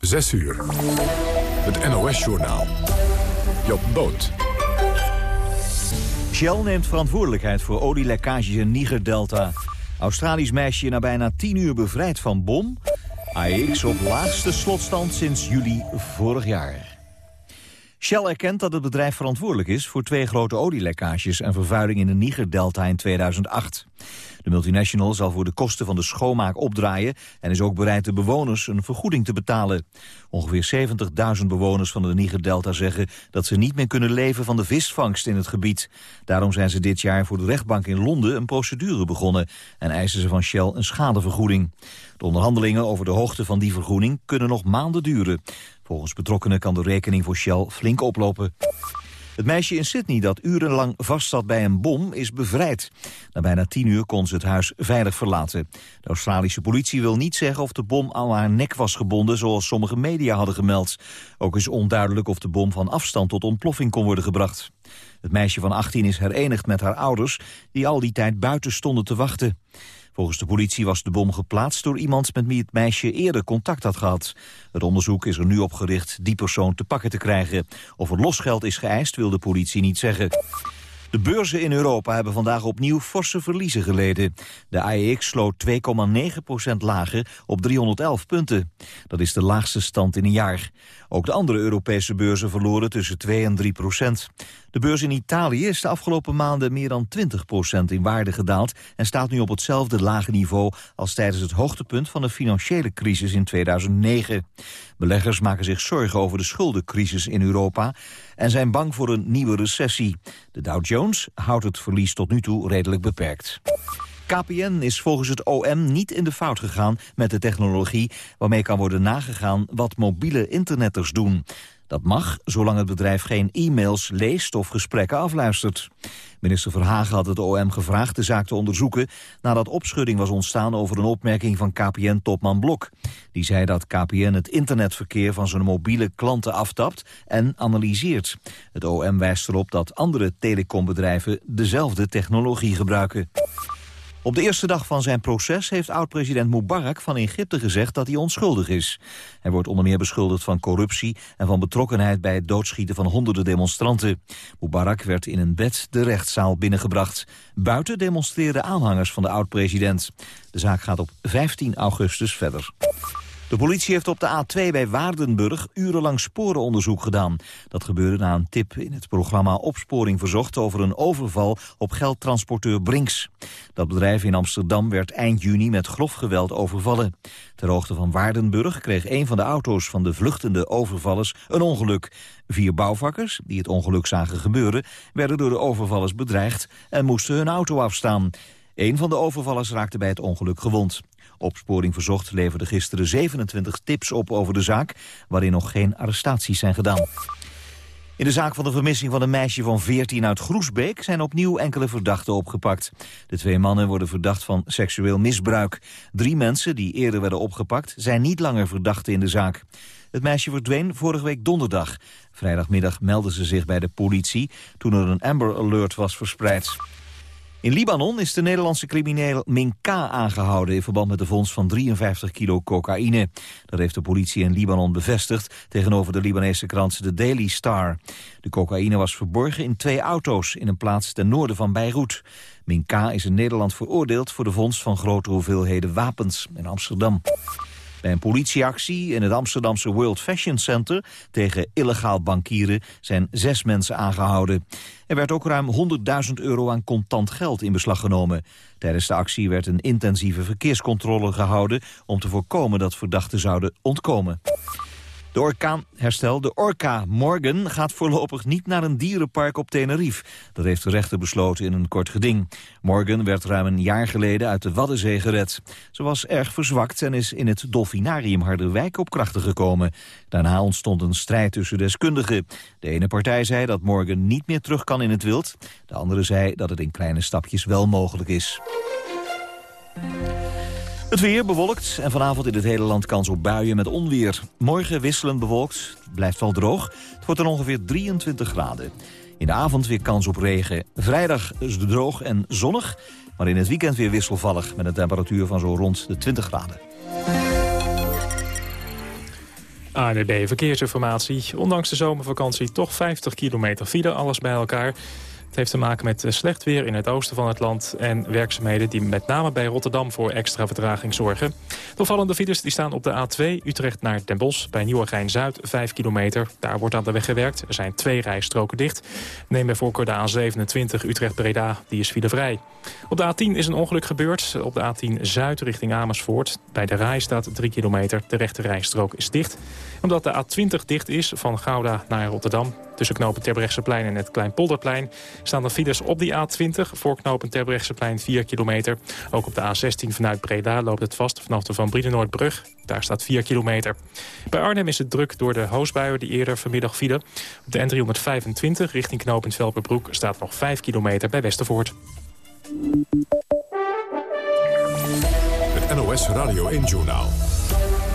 6 uur. Het NOS-journaal. Job Boot. Shell neemt verantwoordelijkheid voor olielekkages in Niger-Delta. Australisch meisje na bijna 10 uur bevrijd van bom. AX op laagste slotstand sinds juli vorig jaar. Shell erkent dat het bedrijf verantwoordelijk is voor twee grote olielekkages en vervuiling in de Niger-delta in 2008. De multinational zal voor de kosten van de schoonmaak opdraaien en is ook bereid de bewoners een vergoeding te betalen. Ongeveer 70.000 bewoners van de Niger-delta zeggen dat ze niet meer kunnen leven van de visvangst in het gebied. Daarom zijn ze dit jaar voor de rechtbank in Londen een procedure begonnen en eisen ze van Shell een schadevergoeding. De onderhandelingen over de hoogte van die vergoeding kunnen nog maanden duren. Volgens betrokkenen kan de rekening voor Shell flink oplopen. Het meisje in Sydney dat urenlang vastzat bij een bom is bevrijd. Na bijna tien uur kon ze het huis veilig verlaten. De Australische politie wil niet zeggen of de bom aan haar nek was gebonden... zoals sommige media hadden gemeld. Ook is onduidelijk of de bom van afstand tot ontploffing kon worden gebracht. Het meisje van 18 is herenigd met haar ouders... die al die tijd buiten stonden te wachten. Volgens de politie was de bom geplaatst door iemand met wie het meisje eerder contact had gehad. Het onderzoek is er nu op gericht die persoon te pakken te krijgen. Of er losgeld is geëist wil de politie niet zeggen. De beurzen in Europa hebben vandaag opnieuw forse verliezen geleden. De AEX sloot 2,9% lager op 311 punten. Dat is de laagste stand in een jaar. Ook de andere Europese beurzen verloren tussen 2 en 3 procent. De beurs in Italië is de afgelopen maanden meer dan 20 procent in waarde gedaald... en staat nu op hetzelfde lage niveau als tijdens het hoogtepunt van de financiële crisis in 2009. Beleggers maken zich zorgen over de schuldencrisis in Europa... en zijn bang voor een nieuwe recessie. De Dow Jones houdt het verlies tot nu toe redelijk beperkt. KPN is volgens het OM niet in de fout gegaan met de technologie... waarmee kan worden nagegaan wat mobiele internetters doen. Dat mag, zolang het bedrijf geen e-mails leest of gesprekken afluistert. Minister Verhagen had het OM gevraagd de zaak te onderzoeken... nadat opschudding was ontstaan over een opmerking van KPN-topman Blok. Die zei dat KPN het internetverkeer van zijn mobiele klanten aftapt en analyseert. Het OM wijst erop dat andere telecombedrijven dezelfde technologie gebruiken. Op de eerste dag van zijn proces heeft oud-president Mubarak van Egypte gezegd dat hij onschuldig is. Hij wordt onder meer beschuldigd van corruptie en van betrokkenheid bij het doodschieten van honderden demonstranten. Mubarak werd in een bed de rechtszaal binnengebracht. Buiten demonstreerden aanhangers van de oud-president. De zaak gaat op 15 augustus verder. De politie heeft op de A2 bij Waardenburg urenlang sporenonderzoek gedaan. Dat gebeurde na een tip in het programma Opsporing Verzocht... over een overval op geldtransporteur Brinks. Dat bedrijf in Amsterdam werd eind juni met grof geweld overvallen. Ter hoogte van Waardenburg kreeg een van de auto's van de vluchtende overvallers een ongeluk. Vier bouwvakkers, die het ongeluk zagen gebeuren... werden door de overvallers bedreigd en moesten hun auto afstaan. Een van de overvallers raakte bij het ongeluk gewond. Opsporing Verzocht leverde gisteren 27 tips op over de zaak... waarin nog geen arrestaties zijn gedaan. In de zaak van de vermissing van een meisje van 14 uit Groesbeek... zijn opnieuw enkele verdachten opgepakt. De twee mannen worden verdacht van seksueel misbruik. Drie mensen die eerder werden opgepakt... zijn niet langer verdachten in de zaak. Het meisje verdween vorige week donderdag. Vrijdagmiddag meldden ze zich bij de politie... toen er een Amber Alert was verspreid. In Libanon is de Nederlandse crimineel Minka aangehouden... in verband met de vondst van 53 kilo cocaïne. Dat heeft de politie in Libanon bevestigd... tegenover de Libanese krant The Daily Star. De cocaïne was verborgen in twee auto's... in een plaats ten noorden van Beirut. Minka is in Nederland veroordeeld... voor de vondst van grote hoeveelheden wapens in Amsterdam. Bij een politieactie in het Amsterdamse World Fashion Center tegen illegaal bankieren zijn zes mensen aangehouden. Er werd ook ruim 100.000 euro aan contant geld in beslag genomen. Tijdens de actie werd een intensieve verkeerscontrole gehouden om te voorkomen dat verdachten zouden ontkomen. De orkaanherstel, de Orca Morgan, gaat voorlopig niet naar een dierenpark op Tenerife. Dat heeft de rechter besloten in een kort geding. Morgan werd ruim een jaar geleden uit de Waddenzee gered. Ze was erg verzwakt en is in het Dolfinarium Harderwijk op krachten gekomen. Daarna ontstond een strijd tussen deskundigen. De ene partij zei dat Morgan niet meer terug kan in het wild. De andere zei dat het in kleine stapjes wel mogelijk is. Het weer bewolkt en vanavond in het hele land kans op buien met onweer. Morgen wisselend bewolkt, blijft wel droog. Het wordt dan ongeveer 23 graden. In de avond weer kans op regen. Vrijdag is het droog en zonnig, maar in het weekend weer wisselvallig... met een temperatuur van zo rond de 20 graden. ANWB Verkeersinformatie. Ondanks de zomervakantie toch 50 kilometer file, alles bij elkaar. Het heeft te maken met eh, slecht weer in het oosten van het land... en werkzaamheden die met name bij Rotterdam voor extra vertraging zorgen. De opvallende die staan op de A2 Utrecht naar Den Bosch... bij Nieuwegein-Zuid, 5 kilometer. Daar wordt aan de weg gewerkt. Er zijn twee rijstroken dicht. Neem bij voorkeur de A27 Utrecht-Breda, die is filevrij. Op de A10 is een ongeluk gebeurd. Op de A10 Zuid richting Amersfoort. Bij de Rij staat 3 kilometer. De rechte rijstrook is dicht. Omdat de A20 dicht is van Gouda naar Rotterdam... tussen knopen Terbrechtseplein en het Kleinpolderplein... staan er files op die A20 voor knopen Terbrechtseplein 4 kilometer. Ook op de A16 vanuit Breda loopt het vast vanaf de Van Brienenoordbrug. Daar staat 4 kilometer. Bij Arnhem is het druk door de hoosbuien die eerder vanmiddag vielen. Op de N325 richting knooppunt Velperbroek staat nog 5 kilometer bij Westervoort. Het NOS Radio 1-journaal.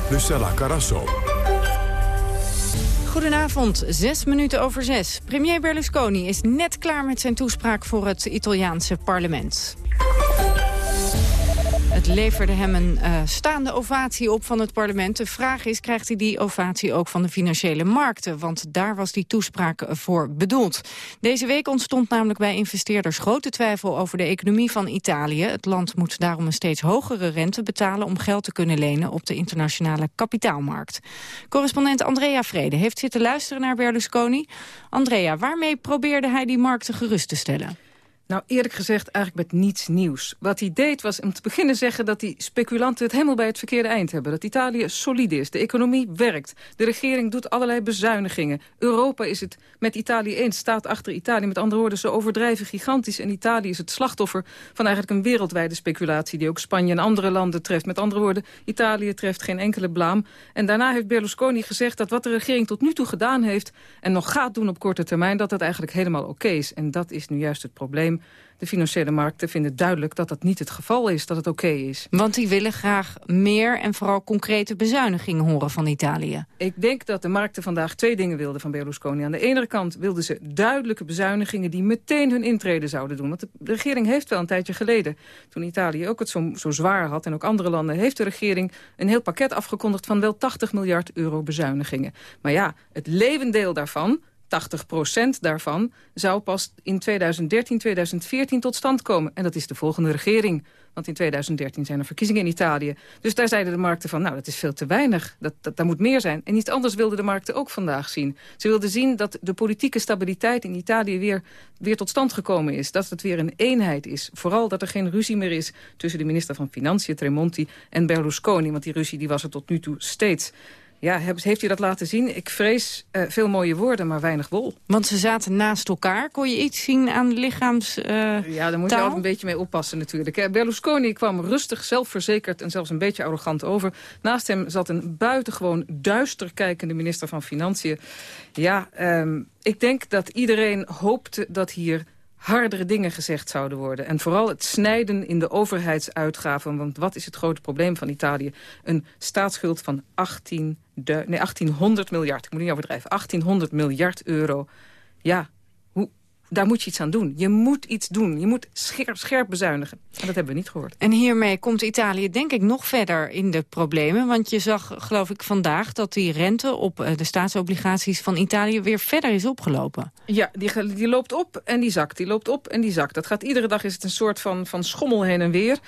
Lucella Carasso. Goedenavond, zes minuten over zes. Premier Berlusconi is net klaar met zijn toespraak voor het Italiaanse parlement. Leverde hem een uh, staande ovatie op van het parlement. De vraag is, krijgt hij die ovatie ook van de financiële markten? Want daar was die toespraak voor bedoeld. Deze week ontstond namelijk bij investeerders grote twijfel over de economie van Italië. Het land moet daarom een steeds hogere rente betalen om geld te kunnen lenen op de internationale kapitaalmarkt. Correspondent Andrea Vrede heeft zitten luisteren naar Berlusconi. Andrea, waarmee probeerde hij die markten gerust te stellen? Nou, eerlijk gezegd eigenlijk met niets nieuws. Wat hij deed was om te beginnen zeggen dat die speculanten het helemaal bij het verkeerde eind hebben. Dat Italië solide is, de economie werkt, de regering doet allerlei bezuinigingen. Europa is het met Italië eens, staat achter Italië. Met andere woorden, ze overdrijven gigantisch en Italië is het slachtoffer van eigenlijk een wereldwijde speculatie die ook Spanje en andere landen treft. Met andere woorden, Italië treft geen enkele blaam. En daarna heeft Berlusconi gezegd dat wat de regering tot nu toe gedaan heeft en nog gaat doen op korte termijn, dat dat eigenlijk helemaal oké is. En dat is nu juist het probleem de financiële markten vinden duidelijk dat dat niet het geval is, dat het oké is. Want die willen graag meer en vooral concrete bezuinigingen horen van Italië. Ik denk dat de markten vandaag twee dingen wilden van Berlusconi. Aan de ene kant wilden ze duidelijke bezuinigingen die meteen hun intrede zouden doen. Want de regering heeft wel een tijdje geleden, toen Italië ook het zo, zo zwaar had en ook andere landen, heeft de regering een heel pakket afgekondigd van wel 80 miljard euro bezuinigingen. Maar ja, het levendeel daarvan 80% daarvan zou pas in 2013, 2014 tot stand komen. En dat is de volgende regering. Want in 2013 zijn er verkiezingen in Italië. Dus daar zeiden de markten van, nou, dat is veel te weinig. Dat, dat, daar moet meer zijn. En iets anders wilden de markten ook vandaag zien. Ze wilden zien dat de politieke stabiliteit in Italië weer, weer tot stand gekomen is. Dat het weer een eenheid is. Vooral dat er geen ruzie meer is tussen de minister van Financiën, Tremonti, en Berlusconi. Want die ruzie die was er tot nu toe steeds. Ja, heeft hij dat laten zien? Ik vrees uh, veel mooie woorden, maar weinig wol. Want ze zaten naast elkaar. Kon je iets zien aan lichaams uh, Ja, daar moet je altijd een beetje mee oppassen natuurlijk. Berlusconi kwam rustig, zelfverzekerd en zelfs een beetje arrogant over. Naast hem zat een buitengewoon duister kijkende minister van Financiën. Ja, um, ik denk dat iedereen hoopte dat hier hardere dingen gezegd zouden worden. En vooral het snijden in de overheidsuitgaven. Want wat is het grote probleem van Italië? Een staatsschuld van 18 de, nee, 1800 miljard. Ik moet niet overdrijven. 1800 miljard euro. Ja, daar moet je iets aan doen. Je moet iets doen. Je moet scherp, scherp bezuinigen. En dat hebben we niet gehoord. En hiermee komt Italië denk ik nog verder in de problemen. Want je zag, geloof ik, vandaag dat die rente op eh, de staatsobligaties van Italië weer verder is opgelopen. Ja, die, die loopt op en die zakt. Die loopt op en die zakt. Dat gaat iedere dag is het een soort van, van schommel heen en weer.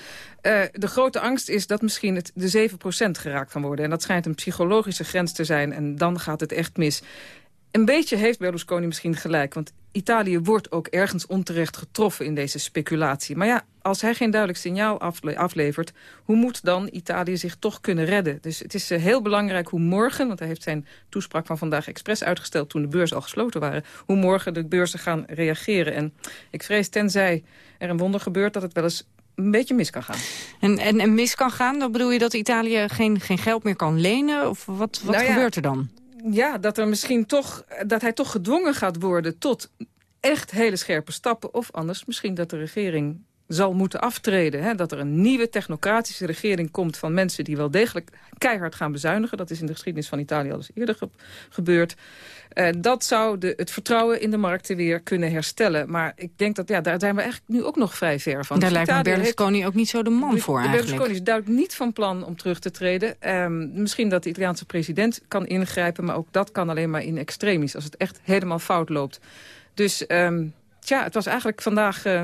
Uh, de grote angst is dat misschien het de 7% geraakt kan worden. En dat schijnt een psychologische grens te zijn. En dan gaat het echt mis. Een beetje heeft Berlusconi misschien gelijk. Want Italië wordt ook ergens onterecht getroffen in deze speculatie. Maar ja, als hij geen duidelijk signaal aflevert... hoe moet dan Italië zich toch kunnen redden? Dus het is eh, heel belangrijk hoe morgen... want hij heeft zijn toespraak van vandaag expres uitgesteld... toen de beurzen al gesloten waren... hoe morgen de beurzen gaan reageren. En ik vrees, tenzij er een wonder gebeurt... dat het wel eens een beetje mis kan gaan. En, en, en mis kan gaan, dan bedoel je dat Italië geen, geen geld meer kan lenen? Of wat, wat nou gebeurt er dan? Ja, dat, er misschien toch, dat hij toch gedwongen gaat worden tot echt hele scherpe stappen. Of anders misschien dat de regering zal moeten aftreden. Hè? Dat er een nieuwe technocratische regering komt van mensen die wel degelijk keihard gaan bezuinigen. Dat is in de geschiedenis van Italië al eens eerder gebeurd. Uh, dat zou de, het vertrouwen in de markten weer kunnen herstellen. Maar ik denk dat ja, daar zijn we eigenlijk nu ook nog vrij ver van. Daar dus lijkt me Berlusconi ook niet zo de man voor eigenlijk. Berlusconi is duidelijk niet van plan om terug te treden. Um, misschien dat de Italiaanse president kan ingrijpen... maar ook dat kan alleen maar in extremis, als het echt helemaal fout loopt. Dus um, tja, het was eigenlijk vandaag... Uh,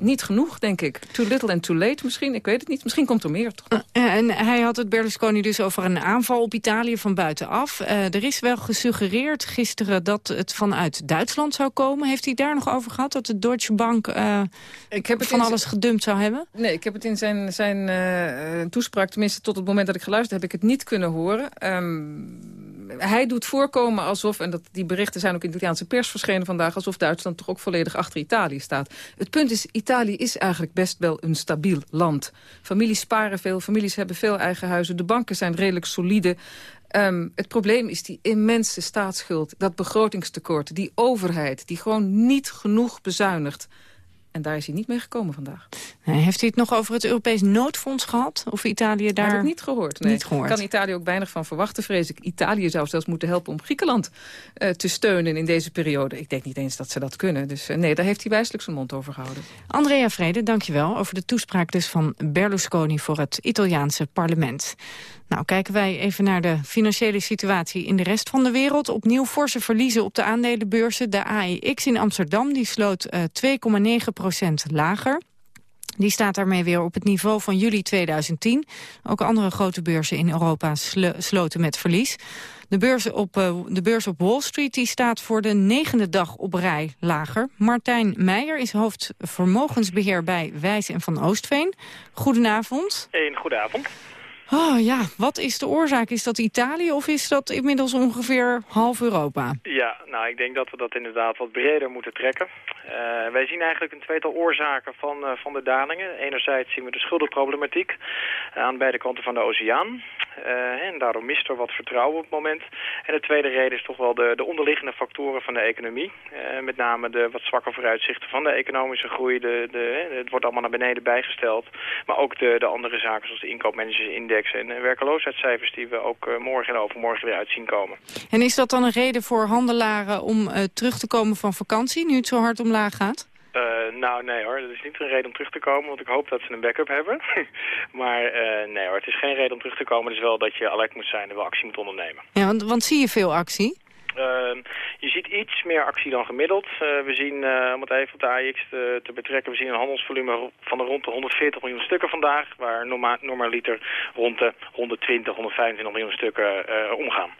niet genoeg, denk ik. Too little and too late misschien, ik weet het niet. Misschien komt er meer, toch? Uh, en hij had het Berlusconi dus over een aanval op Italië van buitenaf. Uh, er is wel gesuggereerd gisteren dat het vanuit Duitsland zou komen. Heeft hij daar nog over gehad, dat de Deutsche Bank uh, ik heb het van alles gedumpt zou hebben? Nee, ik heb het in zijn, zijn toespraak, tenminste tot het moment dat ik geluisterd heb, ik het niet kunnen horen. Um, hij doet voorkomen alsof, en dat, die berichten zijn ook in de Italiaanse pers verschenen vandaag... alsof Duitsland toch ook volledig achter Italië staat. Het punt is, Italië is eigenlijk best wel een stabiel land. Families sparen veel, families hebben veel eigen huizen... de banken zijn redelijk solide. Um, het probleem is die immense staatsschuld, dat begrotingstekort... die overheid die gewoon niet genoeg bezuinigt... En daar is hij niet mee gekomen vandaag. Nee, heeft hij het nog over het Europees noodfonds gehad? Of Italië daar... Heb ik niet gehoord. Nee. Niet gehoord. Kan Italië ook weinig van verwachten, vrees ik. Italië zou zelfs moeten helpen om Griekenland uh, te steunen in deze periode. Ik denk niet eens dat ze dat kunnen. Dus uh, nee, daar heeft hij wijselijk zijn mond over gehouden. Andrea Vrede, dankjewel over de toespraak dus van Berlusconi voor het Italiaanse parlement. Nou, kijken wij even naar de financiële situatie in de rest van de wereld. Opnieuw forse verliezen op de aandelenbeurzen. De AEX in Amsterdam die sloot uh, 2,9 procent lager. Die staat daarmee weer op het niveau van juli 2010. Ook andere grote beurzen in Europa sloten met verlies. De beurs, op, uh, de beurs op Wall Street die staat voor de negende dag op rij lager. Martijn Meijer is hoofd vermogensbeheer bij Wijs en van Oostveen. Goedenavond. Een goedenavond. Oh ja, wat is de oorzaak? Is dat Italië of is dat inmiddels ongeveer half Europa? Ja, nou ik denk dat we dat inderdaad wat breder moeten trekken. Uh, wij zien eigenlijk een tweetal oorzaken van, uh, van de dalingen. Enerzijds zien we de schuldenproblematiek uh, aan beide kanten van de oceaan. En daarom mist er wat vertrouwen op het moment. En de tweede reden is toch wel de, de onderliggende factoren van de economie. met name de wat zwakke vooruitzichten van de economische groei. De, de, het wordt allemaal naar beneden bijgesteld. Maar ook de, de andere zaken zoals de inkoopmanagersindex en werkeloosheidscijfers die we ook eh, morgen en overmorgen weer uitzien komen. En is dat dan een reden voor handelaren om terug te komen van vakantie, nu het zo hard omlaag gaat? Uh, nou, nee hoor. Dat is niet een reden om terug te komen, want ik hoop dat ze een backup hebben. maar uh, nee hoor, het is geen reden om terug te komen. Het is wel dat je alert moet zijn en wel actie moet ondernemen. Ja, want, want zie je veel actie? Uh, je ziet iets meer actie dan gemiddeld. Uh, we zien, uh, om het even op de AX te, te, betrekken, we zien een handelsvolume van de rond de 140 miljoen stukken vandaag, waar norma normaliter rond de 120, 125 miljoen stukken eh, omgaan.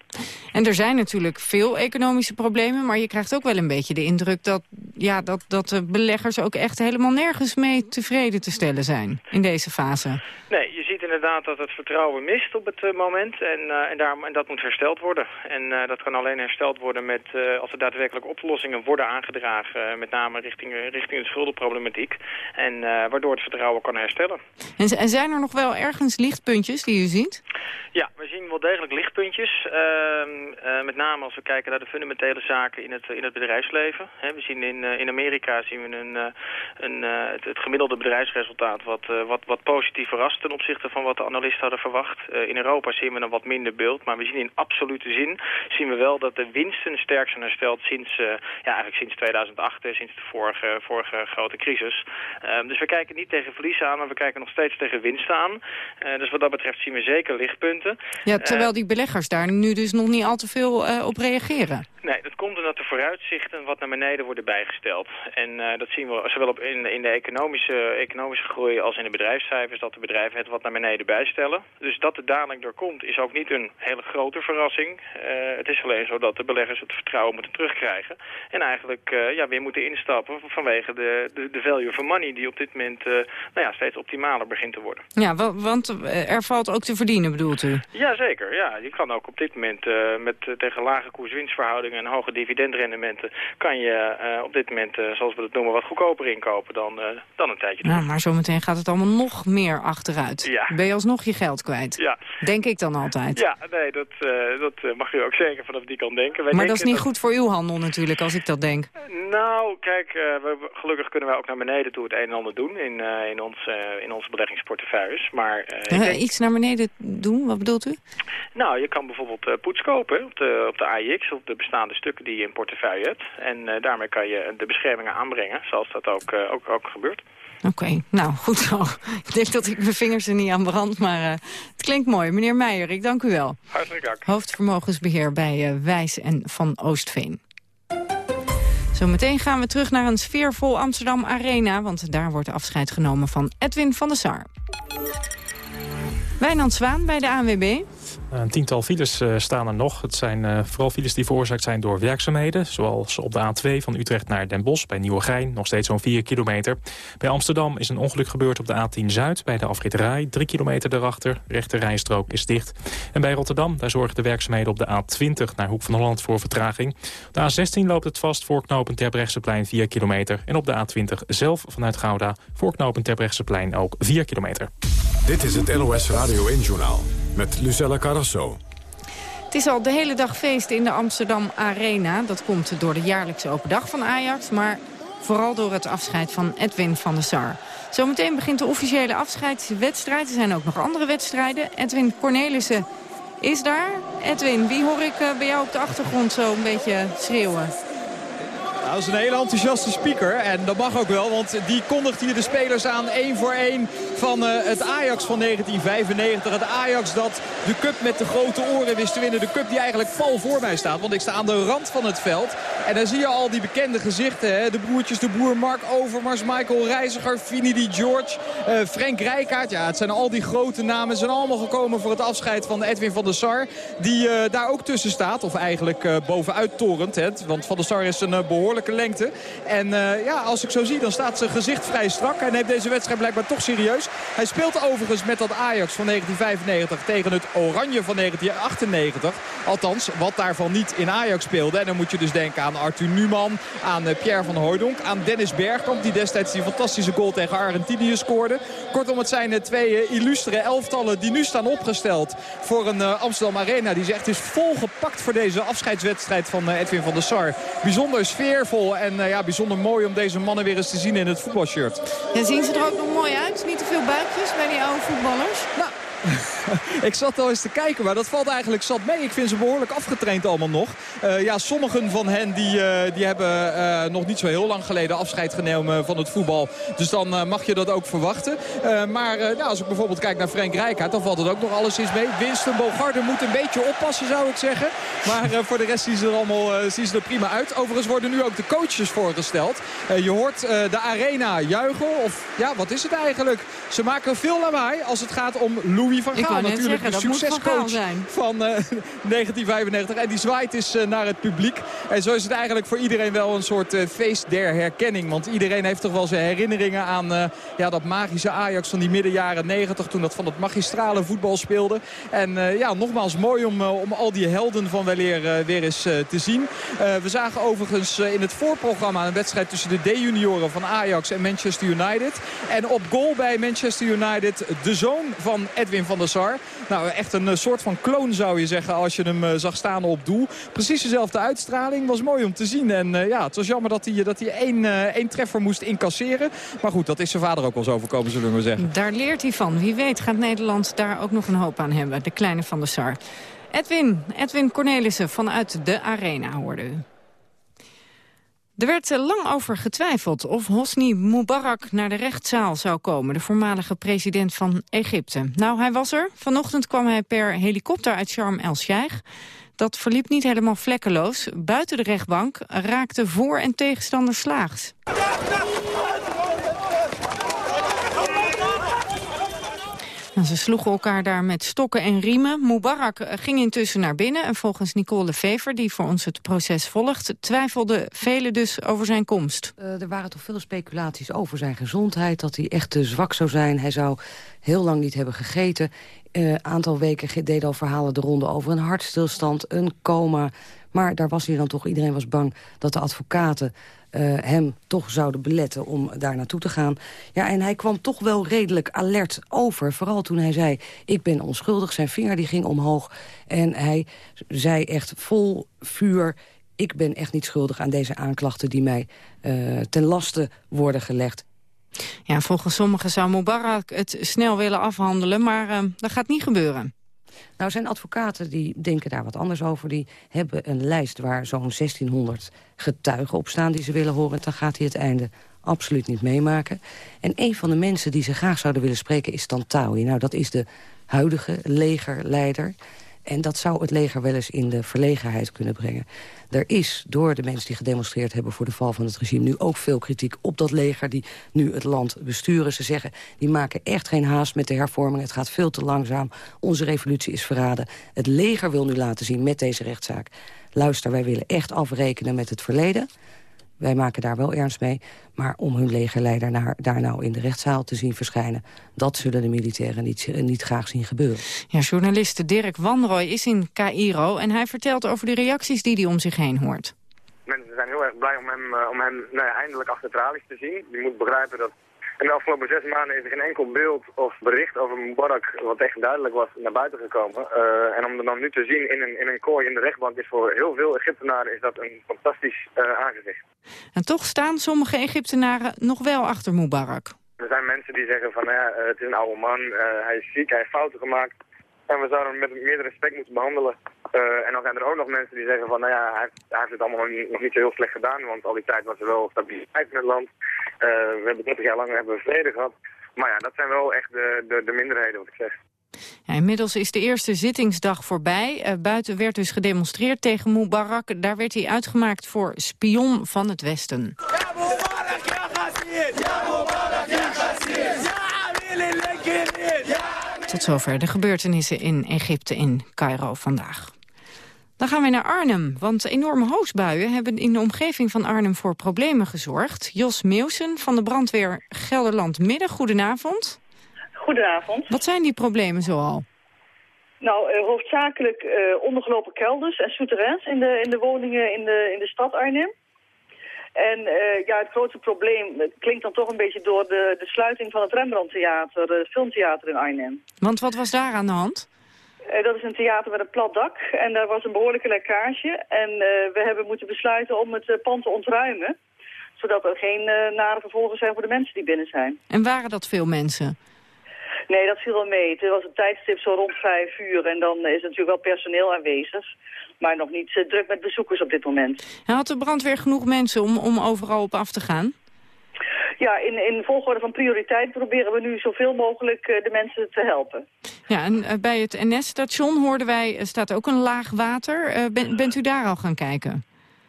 En er zijn natuurlijk veel economische problemen, maar je krijgt ook wel een beetje de indruk dat, ja, dat, dat de beleggers ook echt helemaal nergens mee tevreden te stellen zijn in deze fase. Nee, ziet inderdaad dat het vertrouwen mist op het moment en, en, daar, en dat moet hersteld worden. En dat kan alleen hersteld worden met, als er daadwerkelijk oplossingen worden aangedragen, met name richting, richting de schuldenproblematiek. En waardoor het vertrouwen kan herstellen. En, en, zijn er nog wel ergens lichtpuntjes die u ziet? Ja, we zien wel degelijk lichtpuntjes. Ehm, met name als we kijken naar de fundamentele zaken in het, in het bedrijfsleven. we zien in, in Amerika zien we een, een, het, het, gemiddelde bedrijfsresultaat wat, wat, wat positief verrast ten opzichte van wat de analisten hadden verwacht. in Europa zien we een wat minder beeld, maar we zien in absolute zin zien we wel dat de winsten sterk zijn hersteld sinds, uh, ja, eigenlijk sinds 2008, sinds de vorige, vorige grote crisis. Um, dus we kijken niet tegen verliezen aan, maar we kijken nog steeds tegen winsten aan. Dus wat dat betreft zien we zeker lichtpunten. Ja, terwijl eh, die beleggers daar nu dus nog niet al te veel op reageren. Nee, dat komt omdat de vooruitzichten wat naar beneden worden bijgesteld. En uh, dat zien we zowel op in, in de economische, economische groei als in de bedrijfscijfers... dat de bedrijven het wat naar beneden bijstellen. Dus dat de daling er komt is ook niet een hele grote verrassing. Uh, het is alleen zo dat de beleggers het vertrouwen moeten terugkrijgen. En eigenlijk uh, ja, weer moeten instappen vanwege de, de, de value for money... die op dit moment nou ja, steeds optimaler begint te worden. Ja, want er valt ook te verdienen, bedoelt u? Jazeker, ja. Je kan ook op dit moment met, tegen lage koers-winstverhoudingen en hoge dividendrendementen... kan je op dit moment, zoals we het noemen, wat goedkoper inkopen dan, dan een tijdje terug. Nou, maar zometeen gaat het allemaal nog meer achteruit. Ja. Ben je alsnog je geld kwijt? Ja. Denk ik dan altijd. Ja, nee, dat, dat mag u ook zeker vanaf die kant denken. maar dat is niet goed voor uw handel natuurlijk, als ik dat denk. Nou, kijk, we, gelukkig kunnen wij ook naar beneden toe het een en ander doen in, in, ons, in onze beleggingsportefeuilles. Maar, Iets naar beneden doen, wat bedoelt u? Nou, je kan bijvoorbeeld poets kopen op de, op de AIX, op de bestaande stukken die je in portefeuille hebt. En daarmee kan je de beschermingen aanbrengen, zoals dat ook, ook, ook gebeurt. Oké, nou goed zo. Ik denk dat ik mijn vingers er niet aan brand, maar het klinkt mooi. Meneer Meijer, ik dank u wel. Hartelijk dank. Hoofdvermogensbeheer bij Wijs en Van Oostveen. Zometeen gaan we terug naar een sfeervol Amsterdam Arena... want daar wordt afscheid genomen van Edwin van der Sar. Wijnand Zwaan bij de ANWB. Een tiental files uh, staan er nog. Het zijn uh, vooral files die veroorzaakt zijn door werkzaamheden. Zoals op de A2 van Utrecht naar Den Bosch bij Nieuwegein. Nog steeds zo'n 4 kilometer. Bij Amsterdam is een ongeluk gebeurd op de A10 Zuid bij de afrit Rai. 3 kilometer daarachter. Rechte rijstrook is dicht. En bij Rotterdam daar zorgen de werkzaamheden op de A20 naar Hoek van Holland voor vertraging. Op de A16 loopt het vast voor knooppunt Terbrechtseplein 4 kilometer. En op de A20 zelf vanuit Gouda voor knooppunt Terbrechtseplein ook 4 kilometer. Dit is het NOS Radio 1-journaal met Lucella Carrasso. Het is al de hele dag feest in de Amsterdam Arena. Dat komt door de jaarlijkse open dag van Ajax... maar vooral door het afscheid van Edwin van der Sar. Zometeen begint de officiële afscheidswedstrijd. Er zijn ook nog andere wedstrijden. Edwin Cornelissen is daar. Edwin, wie hoor ik eh, bij jou op de achtergrond zo een beetje schreeuwen? Nou, dat is een hele enthousiaste speaker. En dat mag ook wel, want die kondigt hier de spelers aan één voor één van uh, het Ajax van 1995. Het Ajax dat de cup met de grote oren wist te winnen. De cup die eigenlijk pal voor mij staat. Want ik sta aan de rand van het veld. En dan zie je al die bekende gezichten. Hè? De broertjes, de broer Mark Overmars, Michael Reiziger, Finidi George, uh, Frank Rijkaard. Ja, het zijn al die grote namen. Ze zijn allemaal gekomen voor het afscheid van Edwin van der Sar. Die uh, daar ook tussen staat. Of eigenlijk bovenuit torent. Hè? Want van der Sar is een behoorlijk lengte. En uh, ja, als ik zo zie, dan staat zijn gezicht vrij strak. Hij neemt deze wedstrijd blijkbaar toch serieus. Hij speelt overigens met dat Ajax van 1995 tegen het Oranje van 1998. Althans, wat daarvan niet in Ajax speelde. En dan moet je dus denken aan Arthur Numan, aan uh, Pierre van Hooydonk, aan Dennis Bergkamp... die destijds die fantastische goal tegen Argentinië scoorde. Kortom, het zijn uh, twee illustere elftallen die nu staan opgesteld... voor een Amsterdam Arena. Die zegt is volgepakt voor deze afscheidswedstrijd van Edwin van der Sar. Bijzonder sfeer en uh, ja, bijzonder mooi om deze mannen weer eens te zien in het voetbalshirt. En zien ze er ook nog mooi uit? Niet te veel buikjes bij die oude voetballers? Nou, ik zat al eens te kijken, maar dat valt eigenlijk zat mee. Ik vind ze behoorlijk afgetraind allemaal nog. Uh, ja, sommigen van hen die, uh, die hebben uh, nog niet zo heel lang geleden afscheid genomen van het voetbal. Dus dan mag je dat ook verwachten. maar nou, als ik bijvoorbeeld kijk naar Frank Rijkaard, dan valt het ook nog alleszins mee. Winston Bogarde moet een beetje oppassen, zou ik zeggen. Maar voor de rest zien ze, er allemaal, zien ze er prima uit. Overigens worden nu ook de coaches voorgesteld. je hoort de arena juichen. Of ja, wat is het eigenlijk? Ze maken veel lawaai als het gaat om Louis Louis van Gaal natuurlijk zeggen, de succescoach van, van uh, 1995. En die zwaait is uh, naar het publiek. En zo is het eigenlijk voor iedereen wel een soort uh, feest der herkenning. Want iedereen heeft toch wel zijn herinneringen aan ja, dat magische Ajax van die midden jaren 90. Toen dat van het magistrale voetbal speelde. En ja, nogmaals mooi om, om al die helden van weleer weer eens te zien. we zagen overigens in het voorprogramma een wedstrijd tussen de D-junioren van Ajax en Manchester United. En op goal bij Manchester United de zoon van Edwin van der Sar. Nou, echt een eh, soort van kloon zou je zeggen als je hem eh, zag staan op doel. Precies dezelfde uitstraling. Was mooi om te zien. En uh, ja, het was jammer dat hij, dat hij één, één treffer moest incasseren. Maar goed, dat is zijn vader ook wel zo overkomen, zullen we zeggen. Daar leert hij van. Wie weet gaat Nederland daar ook nog een hoop aan hebben. De kleine van der Sar. Edwin, Edwin Cornelissen vanuit de Arena hoorde u. Er werd lang over getwijfeld of Hosni Mubarak naar de rechtszaal zou komen, de voormalige president van Egypte. Nou, hij was er. Vanochtend kwam hij per helikopter uit Sharm el-Sheikh. Dat verliep niet helemaal vlekkeloos. Buiten de rechtbank raakten voor- en tegenstanders slaags. Ze sloegen elkaar daar met stokken en riemen. Mubarak eh, ging intussen naar binnen en volgens Nicole Vever, die voor ons het proces volgt, twijfelden velen dus over zijn komst. Uh, er waren toch veel speculaties over zijn gezondheid, dat hij echt te zwak zou zijn. Hij zou heel lang niet hebben gegeten. Een uh, aantal weken deden al verhalen de ronde over een hartstilstand, een coma. Maar daar was hij dan toch, iedereen was bang dat de advocaten uh, hem toch zouden beletten om daar naartoe te gaan. Ja, en hij kwam toch wel redelijk alert over. Vooral toen hij zei, ik ben onschuldig. Zijn vinger die ging omhoog. En hij zei echt vol vuur... ik ben echt niet schuldig aan deze aanklachten... die mij uh, ten laste worden gelegd. Ja, volgens sommigen zou Mubarak het snel willen afhandelen... maar uh, dat gaat niet gebeuren. Nou, zijn advocaten die denken daar wat anders over. Die hebben een lijst waar zo'n 1600 getuigen op staan die ze willen horen. Dan gaat hij het einde absoluut niet meemaken. En een van de mensen die ze graag zouden willen spreken is Tantawi. Nou, dat is de huidige legerleider. En dat zou het leger wel eens in de verlegenheid kunnen brengen. Er is door de mensen die gedemonstreerd hebben voor de val van het regime... nu ook veel kritiek op dat leger die nu het land besturen. Ze zeggen, die maken echt geen haast met de hervorming. Het gaat veel te langzaam. Onze revolutie is verraden. Het leger wil nu laten zien met deze rechtszaak... luister, wij willen echt afrekenen met het verleden... Wij maken daar wel ernst mee. Maar om hun legerleider naar, daar nou in de rechtszaal te zien verschijnen... dat zullen de militairen niet, niet graag zien gebeuren. Ja, journalist Dirk Wanrooy is in Cairo... en hij vertelt over de reacties die hij om zich heen hoort. Mensen zijn heel erg blij om hem, uh, om hem nou ja, eindelijk achter tralies te zien. Je moet begrijpen dat in de afgelopen zes maanden is er geen enkel beeld of bericht over Mubarak, wat echt duidelijk was, naar buiten gekomen. Uh, en om er dan nu te zien in een, in een kooi in de rechtbank is voor heel veel Egyptenaren is dat een fantastisch uh, aangezicht. En toch staan sommige Egyptenaren nog wel achter Mubarak. Er zijn mensen die zeggen van, ja, het is een oude man, uh, hij is ziek, hij heeft fouten gemaakt. En we zouden hem met meer respect moeten behandelen. Uh, en dan zijn er ook nog mensen die zeggen van, nou ja, hij heeft, het allemaal nog niet, niet zo heel slecht gedaan. Want al die tijd was er wel stabiliteit in het land. Uh, we hebben 30 jaar lang hebben we vrede gehad. Maar ja, dat zijn wel echt de, de, de minderheden, wat ik zeg. Inmiddels is de eerste zittingsdag voorbij. Uh, buiten werd dus gedemonstreerd tegen Mubarak. Daar werd hij uitgemaakt voor spion van het Westen. Tot zover de gebeurtenissen in Egypte in Cairo vandaag. Dan gaan we naar Arnhem, want enorme hoosbuien hebben in de omgeving van Arnhem voor problemen gezorgd. Jos Meeuwsen van de brandweer Gelderland Midden, goedenavond. Goedenavond. Wat zijn die problemen zoal? Nou, uh, hoofdzakelijk uh, ondergelopen kelders en souterrains in de, in de woningen in de, in de stad Arnhem. En uh, ja, het grootste probleem het klinkt dan toch een beetje door de, de sluiting van het Rembrandt Theater, het filmtheater in Arnhem. Want wat was daar aan de hand? Uh, dat is een theater met een plat dak en daar was een behoorlijke lekkage. En uh, we hebben moeten besluiten om het uh, pand te ontruimen. Zodat er geen nare gevolgen zijn voor de mensen die binnen zijn. En waren dat veel mensen? Nee, dat viel wel mee. Het was een tijdstip zo rond vijf uur en dan is natuurlijk wel personeel aanwezig. Maar nog niet druk met bezoekers op dit moment. En had de brandweer genoeg mensen om, om overal op af te gaan? Ja, in, in volgorde van prioriteit proberen we nu zoveel mogelijk uh, de mensen te helpen. Ja, en uh, bij het NS-station hoorden wij, uh, staat ook een laag water. Ben, bent u daar al gaan kijken?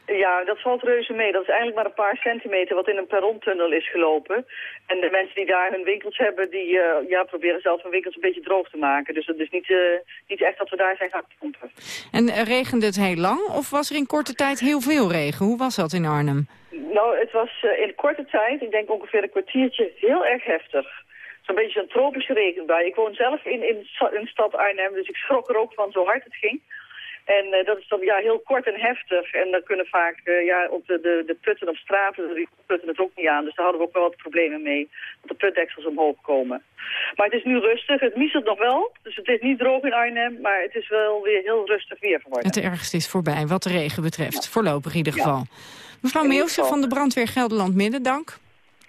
Ja, dat valt reuze mee. Dat is eigenlijk maar een paar centimeter wat in een perrontunnel is gelopen. En de mensen die daar hun winkels hebben, die uh, ja, proberen zelf hun winkels een beetje droog te maken. Dus het is niet, uh, niet echt dat we daar zijn gaan pompen. En regende het heel lang of was er in korte tijd heel veel regen? Hoe was dat in Arnhem? Nou, het was in korte tijd, ik denk ongeveer een kwartiertje, heel erg heftig. Zo'n beetje een tropische regenbui. Ik woon zelf in, in, in stad Arnhem, dus ik schrok er ook van zo hard het ging. En uh, dat is dan ja, heel kort en heftig. En dan kunnen vaak uh, ja, op de, de, de putten op straten, die putten het ook niet aan. Dus daar hadden we ook wel wat problemen mee. Dat de putdeksels omhoog komen. Maar het is nu rustig. Het miselt nog wel. Dus het is niet droog in Arnhem. Maar het is wel weer heel rustig weer geworden. Het ergste is voorbij, wat de regen betreft. Ja. Voorlopig in ieder geval. Ja. Mevrouw Meeuwse van de brandweer Gelderland Midden, dank.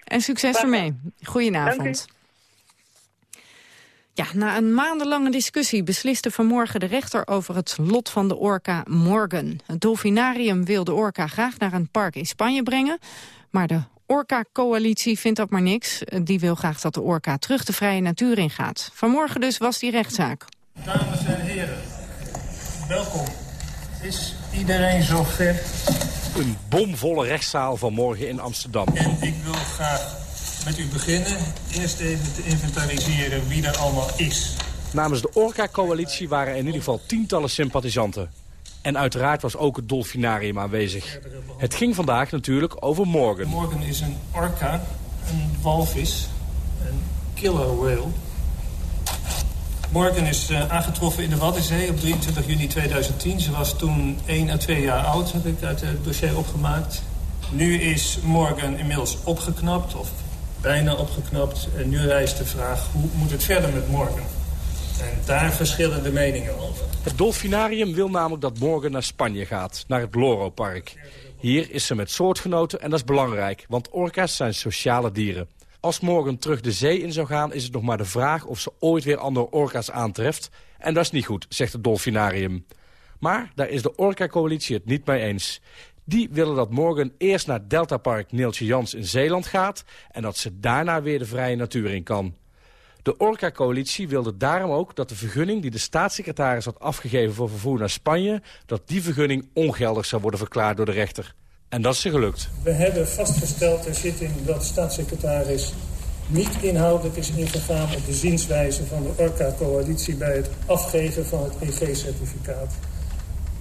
En succes ermee. Goedenavond. Ja, na een maandenlange discussie besliste vanmorgen de rechter over het lot van de orka Morgan. Het dolfinarium wil de orka graag naar een park in Spanje brengen, maar de Orca-coalitie vindt dat maar niks. Die wil graag dat de orka terug de vrije natuur ingaat. Vanmorgen dus was die rechtszaak. Dames en heren, welkom. Is iedereen zover? Een bomvolle rechtszaal vanmorgen in Amsterdam. En ik wil graag met u beginnen. Eerst even te inventariseren wie er allemaal is. Namens de Orca-coalitie waren er in ieder geval tientallen sympathisanten. En uiteraard was ook het dolfinarium aanwezig. Het ging vandaag natuurlijk over Morgan. Morgan is een orca, een walvis, een killer whale. Morgan is uh, aangetroffen in de Waddenzee op 23 juni 2010. Ze was toen 1 à 2 jaar oud, heb ik uit het dossier opgemaakt. Nu is Morgan inmiddels opgeknapt, of bijna opgeknapt. En nu rijst de vraag, hoe moet het verder met Morgan? En daar verschillen de meningen over. Het Dolfinarium wil namelijk dat Morgan naar Spanje gaat, naar het Loro-park. Hier is ze met soortgenoten en dat is belangrijk, want orka's zijn sociale dieren. Als Morgan terug de zee in zou gaan, is het nog maar de vraag of ze ooit weer andere orka's aantreft. En dat is niet goed, zegt het Dolfinarium. Maar daar is de Orca-coalitie het niet mee eens. Die willen dat Morgan eerst naar Delta Park Neeltje Jans in Zeeland gaat... en dat ze daarna weer de vrije natuur in kan. De Orca-coalitie wilde daarom ook dat de vergunning die de staatssecretaris had afgegeven voor vervoer naar Spanje... dat die vergunning ongeldig zou worden verklaard door de rechter. En dat is ze gelukt. We hebben vastgesteld, er zit in dat de staatssecretaris niet inhoudelijk is ingegaan op de zienswijze van de Orca-coalitie bij het afgeven van het EG-certificaat.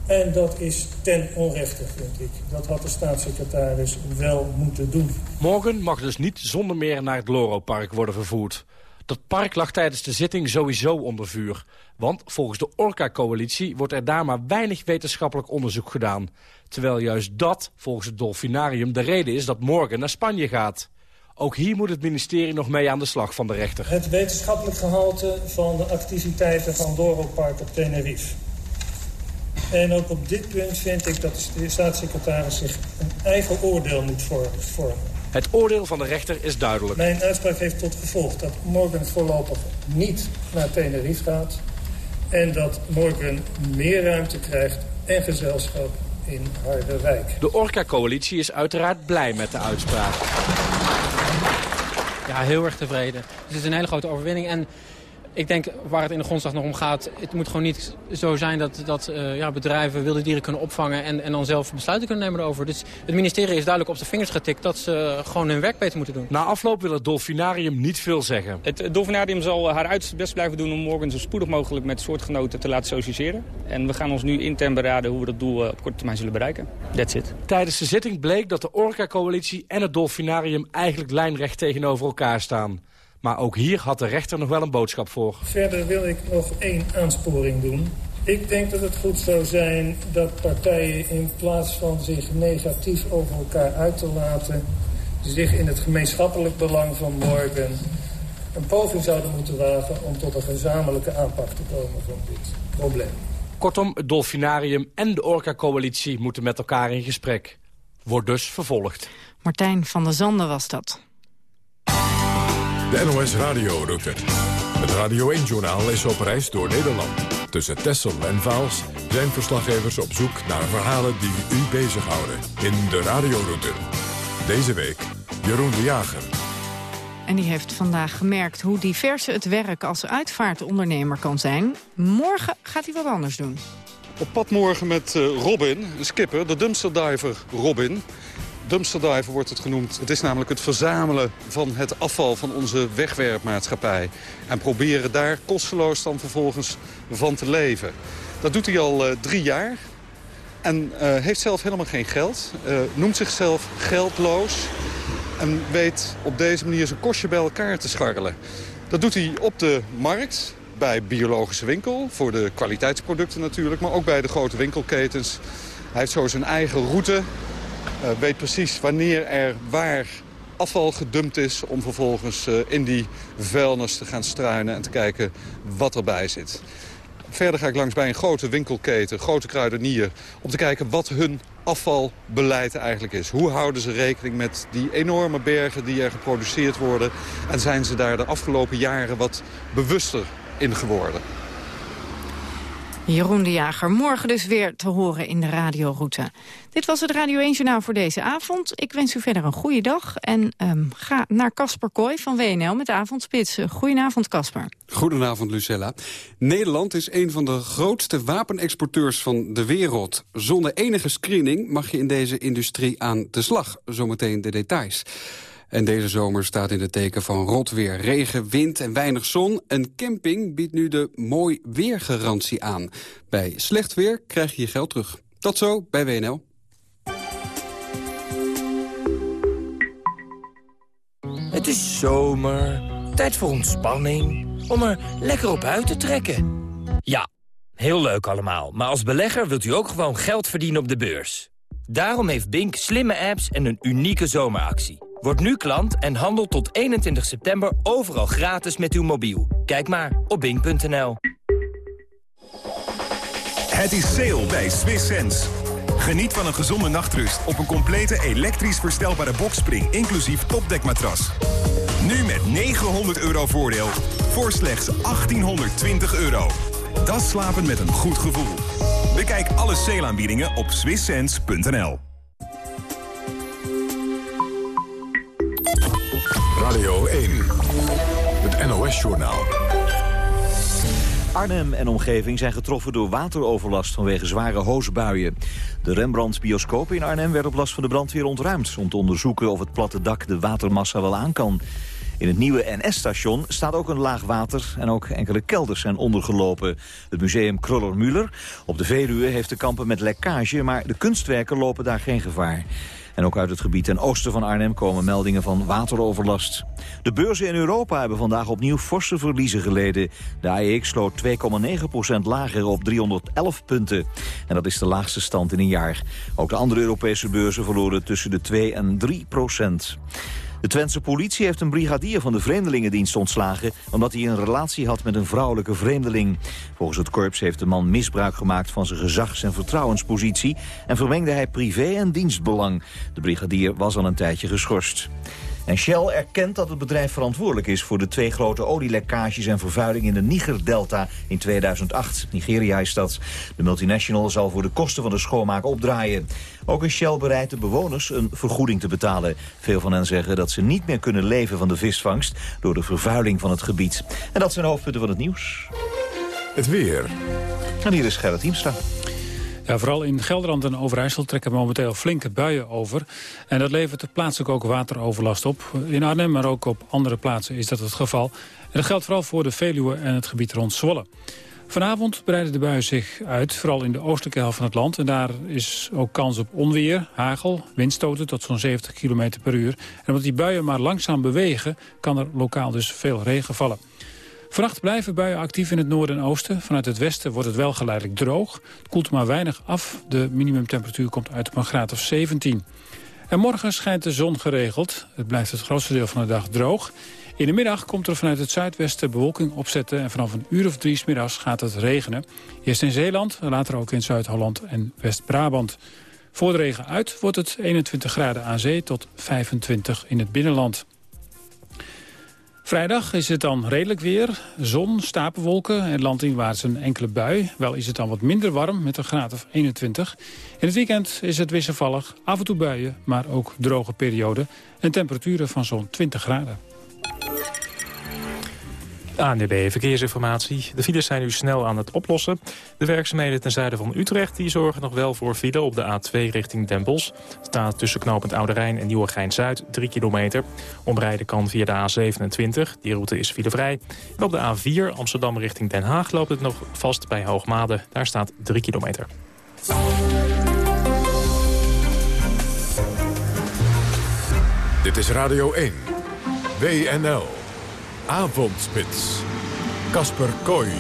En dat is ten onrechte, vind ik. Dat had de staatssecretaris wel moeten doen. Morgen mag dus niet zonder meer naar het Loro-park worden vervoerd. Dat park lag tijdens de zitting sowieso onder vuur. Want volgens de Orca-coalitie wordt er daar maar weinig wetenschappelijk onderzoek gedaan. Terwijl juist dat, volgens het Dolfinarium, de reden is dat morgen naar Spanje gaat. Ook hier moet het ministerie nog mee aan de slag van de rechter. Het wetenschappelijk gehalte van de activiteiten van Doro Park op Tenerife. En ook op dit punt vind ik dat de staatssecretaris zich een eigen oordeel moet vormen. Het oordeel van de rechter is duidelijk. Mijn uitspraak heeft tot gevolg dat Morgan voorlopig niet naar Tenerife gaat... en dat Morgan meer ruimte krijgt en gezelschap in Harderwijk. De Orca-coalitie is uiteraard blij met de uitspraak. Ja, heel erg tevreden. Dus het is een hele grote overwinning. En ik denk waar het in de grondslag nog om gaat... het moet gewoon niet zo zijn dat, dat uh, ja, bedrijven wilde dieren kunnen opvangen... En, en dan zelf besluiten kunnen nemen erover. Dus het ministerie is duidelijk op de vingers getikt... dat ze gewoon hun werk beter moeten doen. Na afloop wil het Dolfinarium niet veel zeggen. Het Dolfinarium zal haar uiterste best blijven doen... om morgen zo spoedig mogelijk met soortgenoten te laten socialiseren. En we gaan ons nu intern beraden hoe we dat doel op korte termijn zullen bereiken. That's it. Tijdens de zitting bleek dat de Orca-coalitie en het Dolfinarium... eigenlijk lijnrecht tegenover elkaar staan... Maar ook hier had de rechter nog wel een boodschap voor. Verder wil ik nog één aansporing doen. Ik denk dat het goed zou zijn dat partijen in plaats van zich negatief over elkaar uit te laten... zich in het gemeenschappelijk belang van morgen een poging zouden moeten wagen... om tot een gezamenlijke aanpak te komen van dit probleem. Kortom, het Dolfinarium en de Orca-coalitie moeten met elkaar in gesprek. Wordt dus vervolgd. Martijn van der Zanden was dat. De NOS Radioroute. Het Radio 1-journaal is op reis door Nederland. Tussen Tessel en Vaals zijn verslaggevers op zoek naar verhalen die u bezighouden. In de Radioroute. Deze week Jeroen de Jager. En die heeft vandaag gemerkt hoe divers het werk als uitvaartondernemer kan zijn. Morgen gaat hij wat anders doen. Op pad morgen met uh, Robin, de skipper, de dumpster diver Robin. Dumpsterdiver wordt het genoemd. Het is namelijk het verzamelen van het afval van onze wegwerpmaatschappij. En proberen daar kosteloos dan vervolgens van te leven. Dat doet hij al uh, drie jaar. En uh, heeft zelf helemaal geen geld. Uh, noemt zichzelf geldloos. En weet op deze manier zijn kostje bij elkaar te scharrelen. Dat doet hij op de markt, bij biologische winkel. Voor de kwaliteitsproducten natuurlijk, maar ook bij de grote winkelketens. Hij heeft zo zijn eigen route. Uh, weet precies wanneer er waar afval gedumpt is... om vervolgens uh, in die vuilnis te gaan struinen en te kijken wat erbij zit. Verder ga ik langs bij een grote winkelketen, grote kruidenier... om te kijken wat hun afvalbeleid eigenlijk is. Hoe houden ze rekening met die enorme bergen die er geproduceerd worden... en zijn ze daar de afgelopen jaren wat bewuster in geworden? Jeroen de Jager, morgen dus weer te horen in de radioroute. Dit was het Radio 1 Journaal voor deze avond. Ik wens u verder een goede dag en um, ga naar Casper Kooi van WNL met de avondspits. Goedenavond, Casper. Goedenavond, Lucella. Nederland is een van de grootste wapenexporteurs van de wereld. Zonder enige screening mag je in deze industrie aan de slag. Zometeen de details. En deze zomer staat in het teken van rot weer. Regen, wind en weinig zon. Een camping biedt nu de mooi weergarantie aan. Bij slecht weer krijg je je geld terug. Tot zo bij WNL. Het is zomer, tijd voor ontspanning, om er lekker op uit te trekken. Ja, heel leuk allemaal, maar als belegger wilt u ook gewoon geld verdienen op de beurs. Daarom heeft Bink slimme apps en een unieke zomeractie. Word nu klant en handel tot 21 september overal gratis met uw mobiel. Kijk maar op bink.nl. Het is sale bij Swiss Sense. Geniet van een gezonde nachtrust op een complete elektrisch verstelbare bokspring... inclusief topdekmatras. Nu met 900 euro voordeel voor slechts 1820 euro. Dat slapen met een goed gevoel. Bekijk alle sale op swisssense.nl. Radio 1, het NOS-journaal. Arnhem en omgeving zijn getroffen door wateroverlast vanwege zware hoosbuien. De Rembrandt bioscoop in Arnhem werd op last van de brandweer ontruimd... om te onderzoeken of het platte dak de watermassa wel aan kan. In het nieuwe NS-station staat ook een laag water en ook enkele kelders zijn ondergelopen. Het museum Kruller-Müller op de Veluwe heeft te kampen met lekkage, maar de kunstwerken lopen daar geen gevaar. En ook uit het gebied ten oosten van Arnhem komen meldingen van wateroverlast. De beurzen in Europa hebben vandaag opnieuw forse verliezen geleden. De AEX sloot 2,9% lager op 311 punten. En dat is de laagste stand in een jaar. Ook de andere Europese beurzen verloren tussen de 2 en 3 procent. De Twentse politie heeft een brigadier van de Vreemdelingendienst ontslagen... omdat hij een relatie had met een vrouwelijke vreemdeling. Volgens het korps heeft de man misbruik gemaakt van zijn gezags- en vertrouwenspositie... en vermengde hij privé- en dienstbelang. De brigadier was al een tijdje geschorst. En Shell erkent dat het bedrijf verantwoordelijk is voor de twee grote olielekkages en vervuiling in de Niger-delta in 2008. Nigeria is dat. De multinational zal voor de kosten van de schoonmaak opdraaien. Ook is Shell bereid de bewoners een vergoeding te betalen. Veel van hen zeggen dat ze niet meer kunnen leven van de visvangst door de vervuiling van het gebied. En dat zijn de hoofdpunten van het nieuws. Het weer. En hier is Gerrit Hiemstra. Ja, vooral in Gelderland en Overijssel trekken momenteel flinke buien over. En dat levert plaatselijk ook wateroverlast op. In Arnhem, maar ook op andere plaatsen is dat het geval. En dat geldt vooral voor de Veluwe en het gebied rond Zwolle. Vanavond breiden de buien zich uit, vooral in de oostelijke helft van het land. En daar is ook kans op onweer, hagel, windstoten tot zo'n 70 km per uur. En omdat die buien maar langzaam bewegen, kan er lokaal dus veel regen vallen. Vannacht blijven buien actief in het noorden en oosten. Vanuit het westen wordt het wel geleidelijk droog. Het koelt maar weinig af. De minimumtemperatuur komt uit op een graad of 17. En morgen schijnt de zon geregeld. Het blijft het grootste deel van de dag droog. In de middag komt er vanuit het zuidwesten bewolking opzetten... en vanaf een uur of drie middags gaat het regenen. Eerst in Zeeland, later ook in Zuid-Holland en West-Brabant. Voor de regen uit wordt het 21 graden aan zee tot 25 in het binnenland. Vrijdag is het dan redelijk weer. Zon, stapelwolken en landinwaarts een enkele bui. Wel is het dan wat minder warm met een graad of 21. In het weekend is het wisselvallig, af en toe buien, maar ook droge perioden. En temperaturen van zo'n 20 graden. ANDB Verkeersinformatie. De files zijn nu snel aan het oplossen. De werkzaamheden ten zuiden van Utrecht die zorgen nog wel voor file op de A2 richting Den Bosch. Staat tussen knooppunt Oude Rijn en Nieuwegein-Zuid 3 kilometer. Omrijden kan via de A27, die route is filevrij. En op de A4 Amsterdam richting Den Haag loopt het nog vast bij Hoogmade. Daar staat 3 kilometer. Dit is Radio 1. WNL. Avondspits. Kasper Kooi.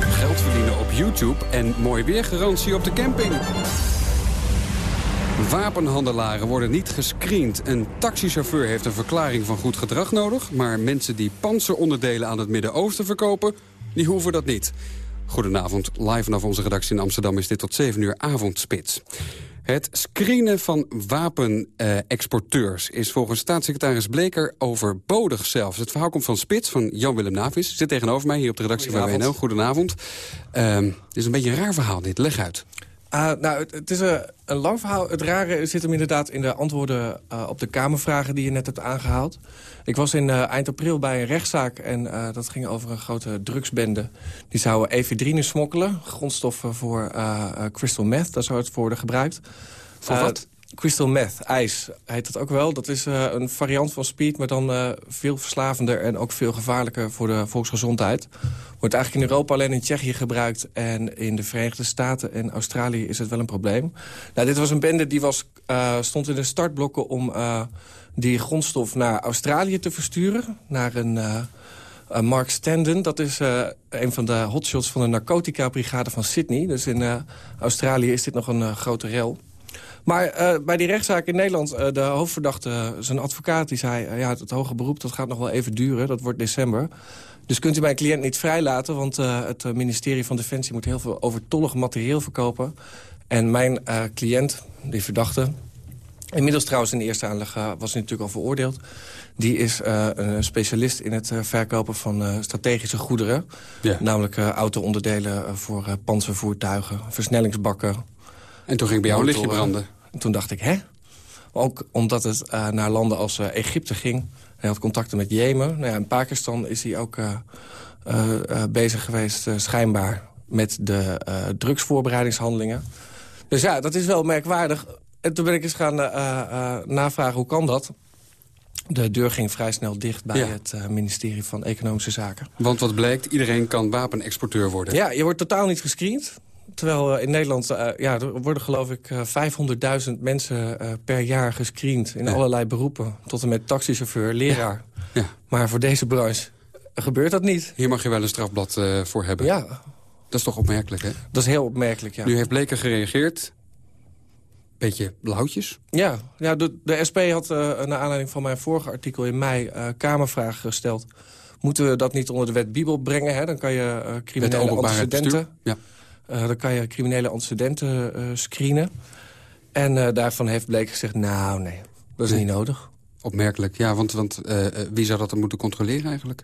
Geld verdienen op YouTube en mooi weergarantie op de camping. Wapenhandelaren worden niet gescreend. Een taxichauffeur heeft een verklaring van goed gedrag nodig... maar mensen die panzeronderdelen aan het Midden-Oosten verkopen... die hoeven dat niet. Goedenavond, live vanaf onze redactie in Amsterdam is dit tot 7 uur avondspits. Het screenen van wapenexporteurs is volgens staatssecretaris Bleker overbodig zelfs. Het verhaal komt van Spits, van Jan-Willem Navis. Zit tegenover mij hier op de redactie van WNL. Goedenavond. Uh, dit is een beetje een raar verhaal dit, leg uit. Uh, nou, het, het is een, een, lang verhaal. Het rare zit hem inderdaad in de antwoorden uh, op de Kamervragen die je net hebt aangehaald. Ik was in uh, eind april bij een rechtszaak en dat ging over een grote drugsbende. Die zouden efedrine smokkelen, grondstoffen voor crystal meth. Daar zou het voor worden gebruikt. Voor wat? Crystal meth, ijs heet dat ook wel. Dat is uh, een variant van speed, maar dan uh, veel verslavender... en ook veel gevaarlijker voor de volksgezondheid. Wordt eigenlijk in Europa alleen in Tsjechië gebruikt... en in de Verenigde Staten en Australië is het wel een probleem. Nou, dit was een bende die was, uh, stond in de startblokken... om die grondstof naar Australië te versturen. Naar een... Mark Standen, dat is een van de hotshots van de narcotica-brigade van Sydney. Dus in Australië is dit nog een grote rel. Maar uh, bij die rechtszaak in Nederland, uh, de hoofdverdachte, zijn advocaat... die zei, uh, ja, het hoge beroep dat gaat nog wel even duren. Dat wordt december. Dus kunt u mijn cliënt niet vrijlaten... want het ministerie van Defensie moet heel veel overtollig materieel verkopen. En mijn cliënt, die verdachte... inmiddels trouwens in de eerste aanleg was hij natuurlijk al veroordeeld... die is een specialist in het verkopen van strategische goederen. Ja. Namelijk auto-onderdelen voor panzervoertuigen, versnellingsbakken... En toen ging bij jou een lichtje branden. En toen dacht ik, hè? Ook omdat het uh, naar landen als uh, Egypte ging. Hij had contacten met Jemen. Nou ja, in Pakistan is hij ook uh, bezig geweest, schijnbaar... met de drugsvoorbereidingshandelingen. Dus ja, dat is wel merkwaardig. En toen ben ik eens gaan navragen, hoe kan dat? De deur ging vrij snel dicht bij het ministerie van Economische Zaken. Want wat blijkt, iedereen kan wapenexporteur worden. Ja, je wordt totaal niet gescreend. Terwijl uh, in Nederland uh, ja, er worden geloof ik uh, 500.000 mensen per jaar gescreend... in ja. allerlei beroepen, tot en met taxichauffeur, leraar. Ja. Ja. Maar voor deze branche gebeurt dat niet. Hier mag je wel een strafblad voor hebben. Ja. Dat is toch opmerkelijk, hè? Dat is heel opmerkelijk, ja. Nu heeft Bleker gereageerd. Beetje blauwtjes. Ja, ja de, de SP had naar aanleiding van mijn vorige artikel in mei... Kamervragen gesteld. Moeten we dat niet onder de wet Bibel brengen? Hè? Dan kan je criminele antecedenten... Ja uh, dan kan je criminele antecedenten uh, screenen. En uh, daarvan heeft Bleek gezegd, nou nee, dat is nee. niet nodig. Opmerkelijk, ja, want, want wie zou dat dan moeten controleren eigenlijk?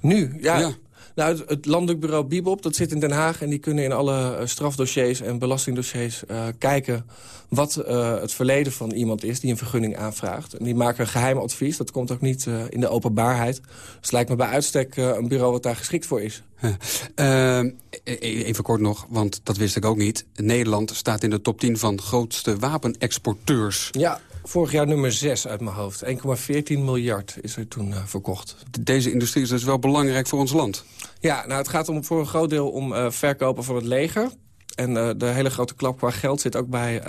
Nu, ja. ja. Nou, het, het, landelijk bureau Bibop, dat zit in Den Haag... en die kunnen in alle uh, strafdossiers en belastingdossiers uh, kijken... wat uh, het verleden van iemand is die een vergunning aanvraagt. En die maken een geheim advies, dat komt ook niet in de openbaarheid. Dus het lijkt me bij uitstek een bureau wat daar geschikt voor is. Ehm, e-, e-, even kort nog, want dat wist ik ook niet. Nederland staat in de top 10 van grootste wapenexporteurs. Ja, Vorig jaar nummer 6 uit mijn hoofd. 1,14 miljard is er toen uh, verkocht. Deze industrie is dus wel belangrijk voor ons land. Ja, nou, het gaat om, voor een groot deel om uh, verkopen van het leger. En uh, de hele grote klap qua geld zit ook bij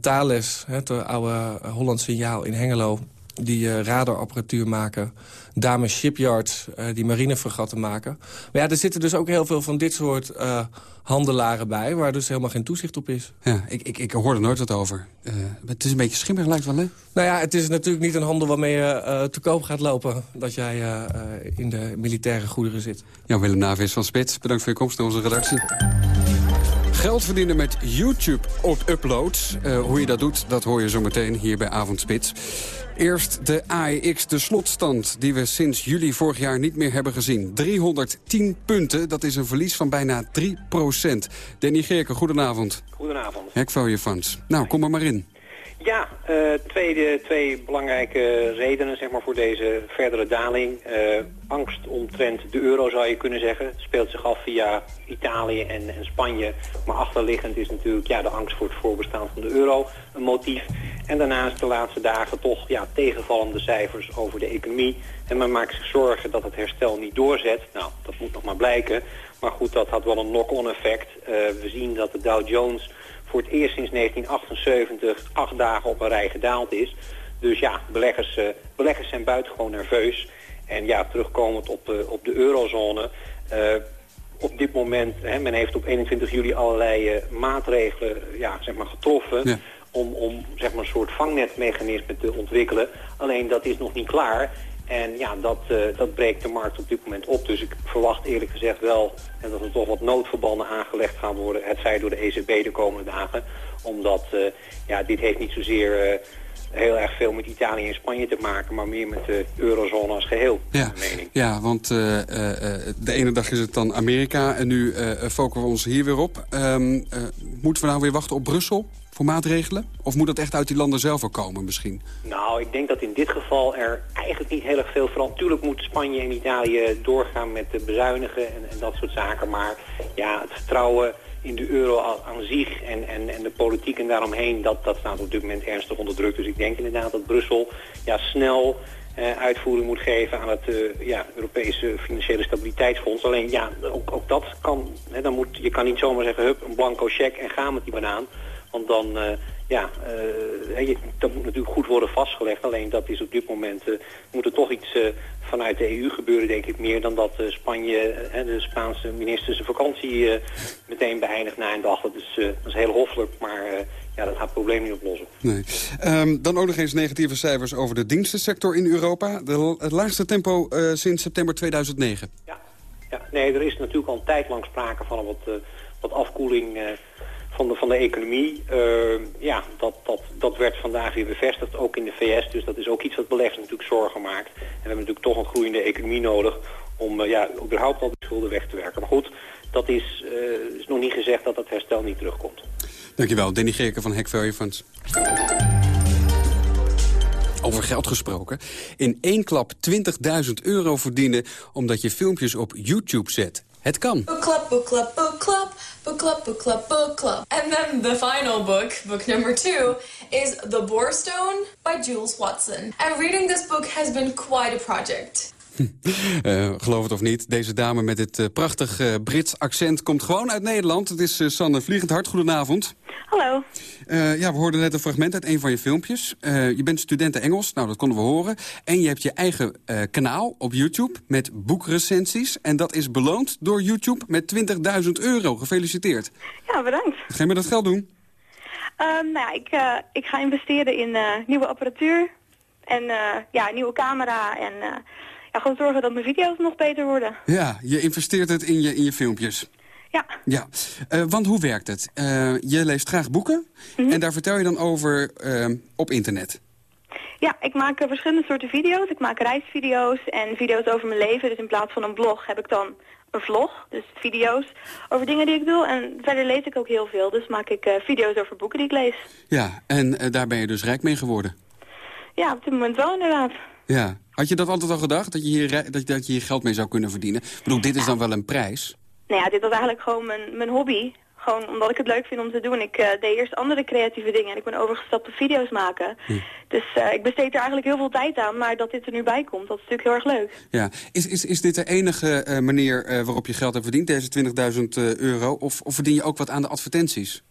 Thales, het oude Holland signaal in Hengelo die radarapparatuur maken. Dames Shipyards, uh, die marinefregatten maken. Maar ja, er zitten dus ook heel veel van dit soort uh, handelaren bij... waar dus helemaal geen toezicht op is. Ja, ik, ik, ik hoor er nooit wat over. het is een beetje schimmig, lijkt wel, hè? Nou ja, het is natuurlijk niet een handel waarmee je te koop gaat lopen... dat jij in de militaire goederen zit. Jan-Willem Navis van Spits, bedankt voor je komst naar onze redactie. Geld verdienen met YouTube-uploads. Uh, hoe je dat doet, dat hoor je zo meteen hier bij Avondspits. Eerst de AEX, de slotstand die we sinds juli vorig jaar niet meer hebben gezien. 310 punten, dat is een verlies van bijna 3 procent. Danny Geerke, goedenavond. Goedenavond. Hack Funds. Nou, kom er maar in. Ja, uh, twee, belangrijke redenen zeg maar, voor deze verdere daling. Uh, angst omtrent de euro zou je kunnen zeggen. Speelt zich af via Italië en, en, Spanje. Maar achterliggend is natuurlijk ja, de angst voor het voorbestaan van de euro een motief. En daarnaast de laatste dagen toch ja, tegenvallende cijfers over de economie. En men maakt zich zorgen dat het herstel niet doorzet. Nou, dat moet nog maar blijken. Maar goed, dat had wel een knock-on effect. Uh, we zien dat de Dow Jones voor het eerst sinds 1978 acht dagen op een rij gedaald is. Dus ja, beleggers, uh, beleggers zijn buitengewoon nerveus. En ja, terugkomend op, uh, op de eurozone. Uh, op dit moment, hè, men heeft op 21 juli allerlei maatregelen ja, zeg maar, getroffen... Om, om zeg maar, een soort vangnetmechanisme te ontwikkelen. Alleen dat is nog niet klaar. En ja, dat, uh, dat breekt de markt op dit moment op. Dus ik verwacht eerlijk gezegd wel en dat er toch wat noodverbanden aangelegd gaan worden. Het zij door de ECB de komende dagen. Omdat uh, ja, dit heeft niet zozeer uh, heel erg veel met Italië en Spanje te maken, maar meer met de eurozone als geheel. Ja, mening. ja want uh, uh, de ene dag is het dan Amerika en nu focussen we ons hier weer op. Um, moeten we nou weer wachten op Brussel voor maatregelen? Of moet dat echt uit die landen zelf al komen misschien? Nou, ik denk dat in dit geval er eigenlijk niet heel erg veel verandert. Natuurlijk moet Spanje en Italië doorgaan met de bezuinigen en, en dat soort zaken. Maar ja, het vertrouwen in de euro aan zich en, en, en de politiek en daaromheen, dat, dat staat op dit moment ernstig onder druk. Dus ik denk inderdaad dat Brussel ja, snel uh, uitvoering moet geven aan het uh, ja, Europese Financiële Stabiliteitsfonds. Alleen ja, ook, ook dat kan, hè, dan moet, je kan niet zomaar zeggen, hup, een blanco cheque en ga met die banaan. Want dan, uh, ja, uh, dat moet natuurlijk goed worden vastgelegd. Alleen dat is op dit moment, uh, moet er toch iets vanuit de EU gebeuren, denk ik, meer dan dat Spanje de Spaanse minister zijn vakantie meteen beëindigt na een dag. Dat is, dat is heel hoffelijk, maar ja, dat gaat het probleem niet oplossen. Nee. Um, dan ook nog eens negatieve cijfers over de dienstensector in Europa. De, het laagste tempo sinds september 2009. Ja. ja, nee, er is natuurlijk al een tijd lang sprake van wat, wat afkoeling van de, van de economie. Uh, ja, dat, dat, dat werd vandaag weer bevestigd, ook in de VS. Dus dat is ook iets wat beleggers natuurlijk zorgen maakt. En we hebben natuurlijk toch een groeiende economie nodig om uh, ja, überhaupt al die schulden weg te werken. Maar goed, dat is, uh, is nog niet gezegd dat dat herstel niet terugkomt. Dankjewel, Danny Gerken van Hack Value Funds. Over geld gesproken. In één klap 20.000 euro verdienen omdat je filmpjes op YouTube zet. Het kan. Book club, book club, book club, book club, book club. And then the final book, book number two, is The Boarstone by Jules Watson. And reading this book has been quite a project. Uh, geloof het of niet, deze dame met dit uh, prachtig uh, Brits accent komt gewoon uit Nederland. Het is Sanne Vliegend Hart, goedenavond. Hallo. ja, we hoorden net een fragment uit een van je filmpjes. je bent studenten Engels, nou dat konden we horen. En je hebt je eigen kanaal op YouTube met boekrecensies. En dat is beloond door YouTube met 20.000 euro. Gefeliciteerd. Ja, bedankt. Ga je met dat geld doen? Um, nou ja, ik, ik ga investeren in nieuwe apparatuur. En ja, nieuwe camera en ja, gewoon zorgen dat mijn video's nog beter worden. Ja, je investeert het in je, in je filmpjes. Ja. ja. Uh, want hoe werkt het? Uh, je leest graag boeken mm -hmm. en daar vertel je dan over uh, op internet. Ja, ik maak verschillende soorten video's. Ik maak reisvideo's en video's over mijn leven. Dus in plaats van een blog heb ik dan een vlog, dus video's over dingen die ik doe. En verder lees ik ook heel veel, dus maak ik video's over boeken die ik lees. Ja, en daar ben je dus rijk mee geworden? Ja, op dit moment wel inderdaad. Ja. Had je dat altijd al gedacht, dat je hier, dat, dat je hier geld mee zou kunnen verdienen? Ik bedoel, dit is dan wel een prijs. Nou ja, dit was eigenlijk gewoon mijn, mijn hobby. Gewoon omdat ik het leuk vind om te doen. Ik uh, deed eerst andere creatieve dingen en ik ben overgestapt op video's maken. Hm. Dus uh, ik besteed er eigenlijk heel veel tijd aan, maar dat dit er nu bij komt, dat is natuurlijk heel erg leuk. Ja, is, is, is dit de enige uh, manier waarop je geld hebt verdiend, deze 20.000 euro? Of, of verdien je ook wat aan de advertenties?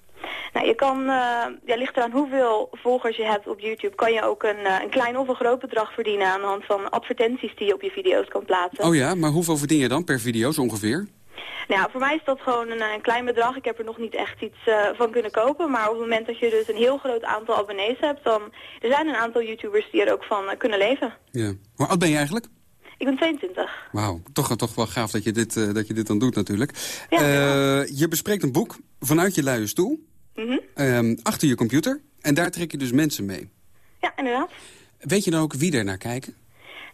Nou, je kan, uh, ja, ligt eraan hoeveel volgers je hebt op YouTube, kan je ook een, uh, een klein of een groot bedrag verdienen aan de hand van advertenties die je op je video's kan plaatsen. Oh ja, maar hoeveel verdien je dan per video zo ongeveer? Nou, voor mij is dat gewoon een, een klein bedrag. Ik heb er nog niet echt iets uh, van kunnen kopen. Maar op het moment dat je dus een heel groot aantal abonnees hebt, dan er zijn een aantal YouTubers die er ook van kunnen leven. Ja. Hoe oud ben je eigenlijk? Ik ben 22. Wauw, toch, toch wel gaaf dat je dit, uh, dat je dit dan doet natuurlijk. Ja, je bespreekt een boek vanuit je luie stoel. Mm -hmm. um, achter je computer. En daar trek je dus mensen mee. Ja, inderdaad. Weet je dan ook wie er naar kijken?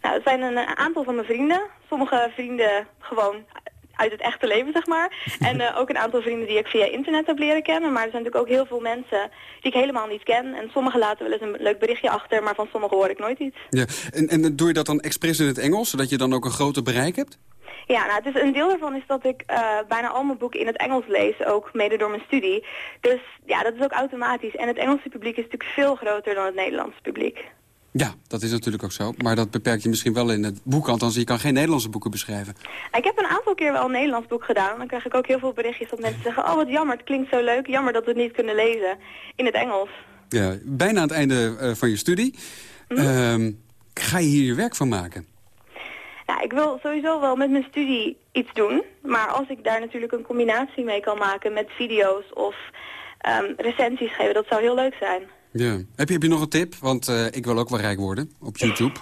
Nou, het zijn een aantal van mijn vrienden. Sommige vrienden gewoon uit het echte leven, zeg maar. En uh, ook een aantal vrienden die ik via internet heb leren kennen. Maar er zijn natuurlijk ook heel veel mensen die ik helemaal niet ken. En sommigen laten wel eens een leuk berichtje achter, maar van sommigen hoor ik nooit iets. Ja. En, en doe je dat dan expres in het Engels, zodat je dan ook een groter bereik hebt? Ja, nou, het is, een deel daarvan is dat ik uh, bijna al mijn boeken in het Engels lees, ook mede door mijn studie. Dus ja, dat is ook automatisch. En het Engelse publiek is natuurlijk veel groter dan het Nederlandse publiek. Ja, dat is natuurlijk ook zo. Maar dat beperkt je misschien wel in het boek. Althans, je kan geen Nederlandse boeken beschrijven. Ik heb een aantal keer wel een Nederlands boek gedaan. Dan krijg ik ook heel veel berichtjes dat mensen zeggen... oh, wat jammer, het klinkt zo leuk. Jammer dat we het niet kunnen lezen in het Engels. Ja, bijna aan het einde uh, van je studie. Mm -hmm. uh, ga je hier je werk van maken? Nou, ik wil sowieso wel met mijn studie iets doen. Maar als ik daar natuurlijk een combinatie mee kan maken met video's of um, recensies geven, dat zou heel leuk zijn. Ja. Heb je, heb je nog een tip? Want uh, ik wil ook wel rijk worden op YouTube.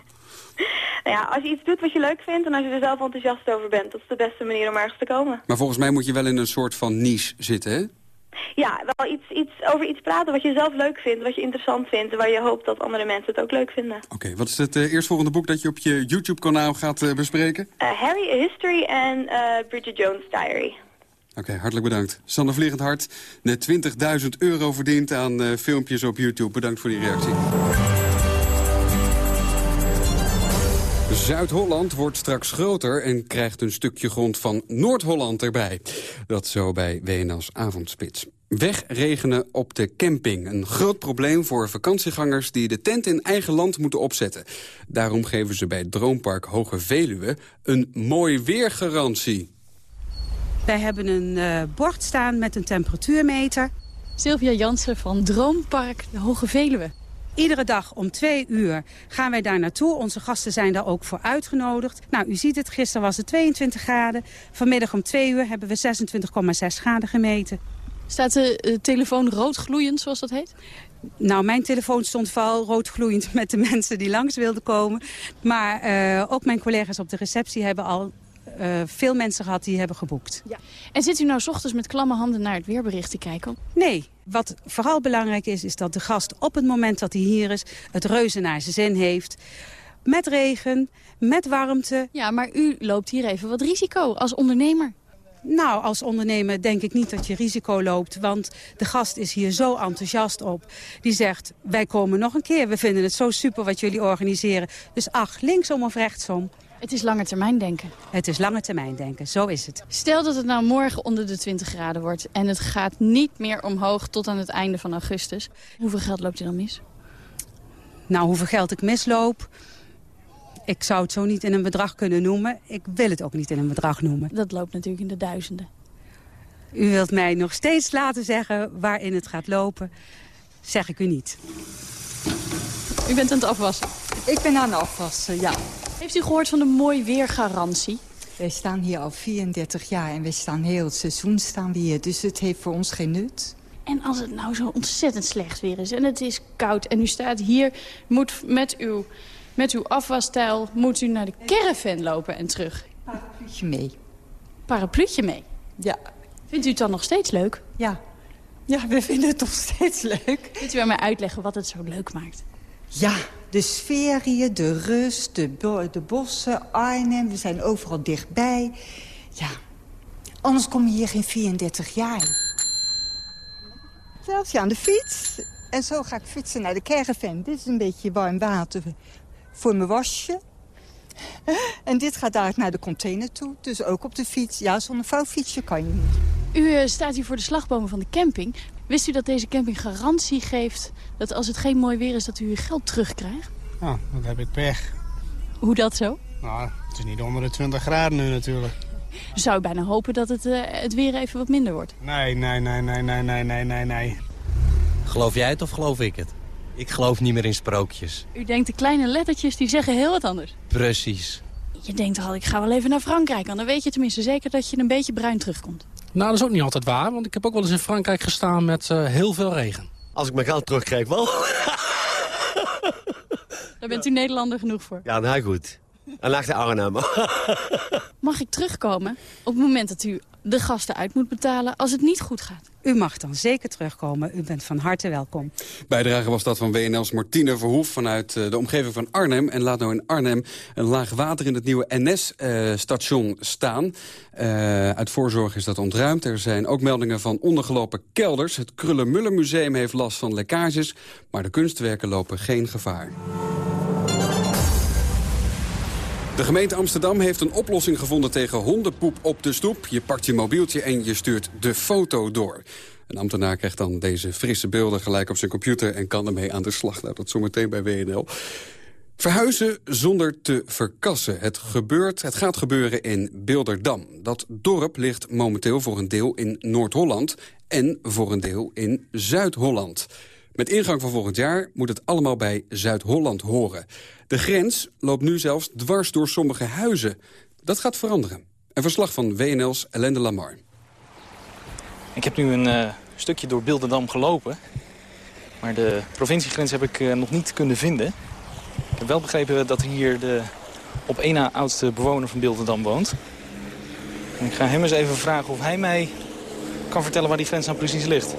nou ja, als je iets doet wat je leuk vindt en als je er zelf enthousiast over bent, dat is de beste manier om ergens te komen. Maar volgens mij moet je wel in een soort van niche zitten, hè? Ja, wel iets, iets over iets praten wat je zelf leuk vindt, wat je interessant vindt... waar je hoopt dat andere mensen het ook leuk vinden. Oké, wat is het uh, eerstvolgende boek dat je op je YouTube-kanaal gaat uh, bespreken? Harry, A History en Bridget Jones' Diary. Oké, hartelijk bedankt. Sander Vliegend Hart, net 20.000 euro verdiend aan filmpjes op YouTube. Bedankt voor die reactie. Zuid-Holland wordt straks groter en krijgt een stukje grond van Noord-Holland erbij. Dat zo bij WNL's Avondspits. Wegregenen op de camping. Een groot probleem voor vakantiegangers die de tent in eigen land moeten opzetten. Daarom geven ze bij Droompark Hoge Veluwe een mooi weergarantie. Wij hebben een uh, bord staan met een temperatuurmeter. Sylvia Jansen van Droompark Hoge Veluwe. Iedere dag om twee uur gaan wij daar naartoe. Onze gasten zijn daar ook voor uitgenodigd. Nou, u ziet het, gisteren was het 22 graden. Vanmiddag om twee uur hebben we 26,6 graden gemeten. Staat de uh, telefoon roodgloeiend, zoals dat heet? Nou, mijn telefoon stond vooral roodgloeiend met de mensen die langs wilden komen. Maar uh, ook mijn collega's op de receptie hebben al uh, veel mensen gehad die hebben geboekt. Ja. En zit u nou s ochtends met klamme handen naar het weerbericht te kijken? Nee. Wat vooral belangrijk is, is dat de gast op het moment dat hij hier is... het reuze naar zijn zin heeft. Met regen, met warmte. Ja, maar u loopt hier even wat risico als ondernemer. Nou, als ondernemer denk ik niet dat je risico loopt. Want de gast is hier zo enthousiast op. Die zegt, wij komen nog een keer. We vinden het zo super wat jullie organiseren. Dus ach, linksom of rechtsom. Het is lange termijn denken. Het is lange termijn denken, zo is het. Stel dat het nou morgen onder de 20 graden wordt... en het gaat niet meer omhoog tot aan het einde van augustus. Hoeveel geld loopt u dan mis? Nou, hoeveel geld ik misloop... Ik zou het zo niet in een bedrag kunnen noemen. Ik wil het ook niet in een bedrag noemen. Dat loopt natuurlijk in de duizenden. U wilt mij nog steeds laten zeggen waarin het gaat lopen. Zeg ik u niet. U bent aan het afwassen? Ik ben aan het afwassen, ja. Heeft u gehoord van de mooi weergarantie? Wij staan hier al 34 jaar en we staan heel het seizoen staan we hier. Dus het heeft voor ons geen nut. En als het nou zo ontzettend slecht weer is en het is koud... en u staat hier, moet met uw, met uw afwasstijl moet u naar de caravan lopen en terug. Parapluutje mee. Parapluutje mee? Ja. Vindt u het dan nog steeds leuk? Ja. Ja, we vinden het nog steeds leuk. Kunt u aan mij uitleggen wat het zo leuk maakt? Ja, de sfeer de rust, de, de bossen, Arnhem. We zijn overal dichtbij. Ja, anders kom je hier geen 34 jaar. Zelfs aan de fiets. En zo ga ik fietsen naar de caravan. Dit is een beetje warm water voor mijn wasje. En dit gaat daar naar de container toe. Dus ook op de fiets. Ja, zonder vouwfietsje kan je niet. U uh, staat hier voor de slagbomen van de camping. Wist u dat deze camping garantie geeft dat als het geen mooi weer is... dat u uw geld terugkrijgt? Nou, dan heb ik pech. Hoe dat zo? Nou, het is niet onder de 20 graden nu natuurlijk. Zou je bijna hopen dat het, uh, het weer even wat minder wordt? Nee, nee, nee, nee, nee, nee, nee, nee, nee. Geloof jij het of geloof ik het? Ik geloof niet meer in sprookjes. U denkt de kleine lettertjes die zeggen heel wat anders? Precies. Je denkt al, ik ga wel even naar Frankrijk. En dan weet je tenminste zeker dat je een beetje bruin terugkomt. Nou, dat is ook niet altijd waar. Want ik heb ook wel eens in Frankrijk gestaan met uh, heel veel regen. Als ik mijn geld terugkrijg wel. Daar bent u Nederlander genoeg voor. Ja, nou goed. En naar de Arnhem. Mag ik terugkomen op het moment dat u de gasten uit moet betalen als het niet goed gaat? U mag dan zeker terugkomen. U bent van harte welkom. Bijdrage was dat van WNL's Martine Verhoef vanuit de omgeving van Arnhem. En laat nou in Arnhem een laag water in het nieuwe NS-station uh, staan. Uh, uit voorzorg is dat ontruimd. Er zijn ook meldingen van ondergelopen kelders. Het Krullenmuller Museum heeft last van lekkages. Maar de kunstwerken lopen geen gevaar. De gemeente Amsterdam heeft een oplossing gevonden tegen hondenpoep op de stoep. Je pakt je mobieltje en je stuurt de foto door. Een ambtenaar krijgt dan deze frisse beelden gelijk op zijn computer... en kan ermee aan de slag. Nou, dat zometeen bij WNL. Verhuizen zonder te verkassen. Het, gebeurt, het gaat gebeuren in Bilderdam. Dat dorp ligt momenteel voor een deel in Noord-Holland... en voor een deel in Zuid-Holland. Met ingang van volgend jaar moet het allemaal bij Zuid-Holland horen. De grens loopt nu zelfs dwars door sommige huizen. Dat gaat veranderen. Een verslag van WNL's Ellende Lamar. Ik heb nu een uh, stukje door Bilderdam gelopen. Maar de provinciegrens heb ik uh, nog niet kunnen vinden. Ik heb wel begrepen dat hier de op één na oudste bewoner van Bilderdam woont. En ik ga hem eens even vragen of hij mij kan vertellen waar die grens nou precies ligt.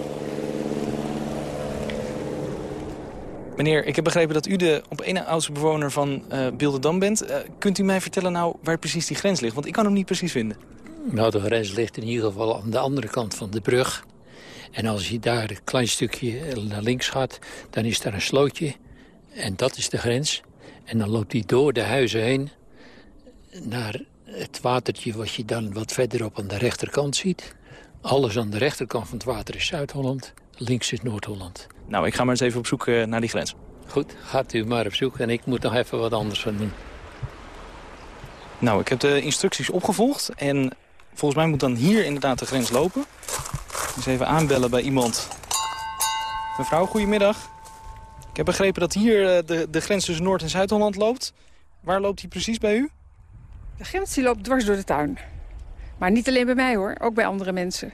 Meneer, ik heb begrepen dat u de op ene oudste bewoner van uh, Bilderdam bent. Uh, kunt u mij vertellen nou waar precies die grens ligt? Want ik kan hem niet precies vinden. Nou, de grens ligt in ieder geval aan de andere kant van de brug. En als je daar een klein stukje naar links gaat, dan is daar een slootje. En dat is de grens. En dan loopt hij door de huizen heen naar het watertje wat je dan wat verderop aan de rechterkant ziet. Alles aan de rechterkant van het water is Zuid-Holland, links is Noord-Holland. Nou, ik ga maar eens even op zoek uh, naar die grens. Goed, gaat u maar op zoek en ik moet nog even wat anders gaan doen. Nou, ik heb de instructies opgevolgd en volgens mij moet dan hier inderdaad de grens lopen. Dus even aanbellen bij iemand. Mevrouw, goedemiddag. Ik heb begrepen dat hier uh, de, de grens tussen Noord- en Zuid-Holland loopt. Waar loopt die precies bij u? De grens die loopt dwars door de tuin. Maar niet alleen bij mij hoor, ook bij andere mensen.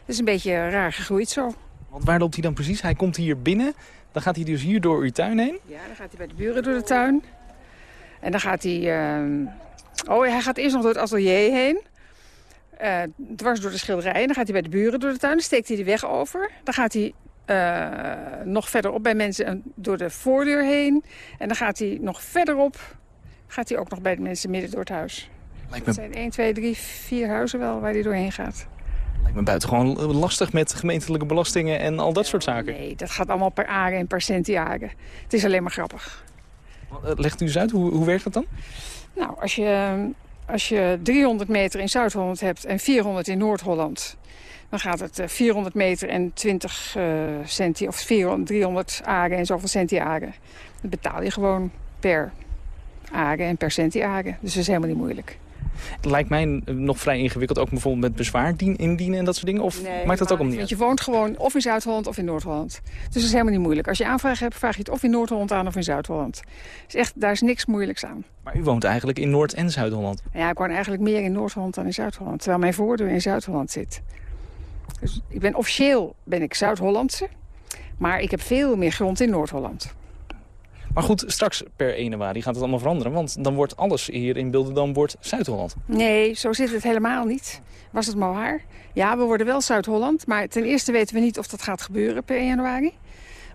Het is een beetje raar gegroeid zo. Want waar loopt hij dan precies? Hij komt hier binnen, dan gaat hij dus hier door uw tuin heen? Ja, dan gaat hij bij de buren door de tuin. En dan gaat hij... Uh... Oh, hij gaat eerst nog door het atelier heen. Uh, dwars door de schilderij. Dan gaat hij bij de buren door de tuin. Dan steekt hij de weg over. Dan gaat hij uh, nog verderop bij mensen door de voordeur heen. En dan gaat hij nog verderop gaat hij ook nog bij de mensen midden door het huis. Me... zijn 1, 2, 3, 4 huizen wel waar hij doorheen gaat. Lijkt me buitengewoon lastig met gemeentelijke belastingen en al dat soort zaken. Nee, dat gaat allemaal per aren en per centiaren. Het is alleen maar grappig. Eh, legt u eens uit, hoe, hoe werkt dat dan? Nou, als je, als je 300 meter in Zuid-Holland hebt en 400 in Noord-Holland... dan gaat het 400 eh, meter en 20 uh, centi, of 400, 300 aren en zoveel centiaren. Dat betaal je gewoon per agen en per centiagen. Dus dat is helemaal niet moeilijk. Het lijkt mij nog vrij ingewikkeld, ook bijvoorbeeld met bezwaar indienen en dat soort dingen. Of maakt dat ook om niet Want je woont gewoon of in Zuid-Holland of in Noord-Holland. Dus dat is helemaal niet moeilijk. Als je aanvraag hebt, vraag je het of in Noord-Holland aan of in Zuid-Holland. Dus echt, daar is niks moeilijks aan. Maar u woont eigenlijk in Noord- en Zuid-Holland? Ja, ik woon eigenlijk meer in Noord-Holland dan in Zuid-Holland. Terwijl mijn voordeur in Zuid-Holland zit. Dus ik ben officieel ben ik Zuid-Hollandse. Maar ik heb veel meer grond in Noord-Holland. Maar goed, straks per 1 januari gaat het allemaal veranderen. Want dan wordt alles hier in Bilderdam Zuid-Holland. Nee, zo zit het helemaal niet. Was het maar waar? Ja, we worden wel Zuid-Holland. Maar ten eerste weten we niet of dat gaat gebeuren per 1 januari.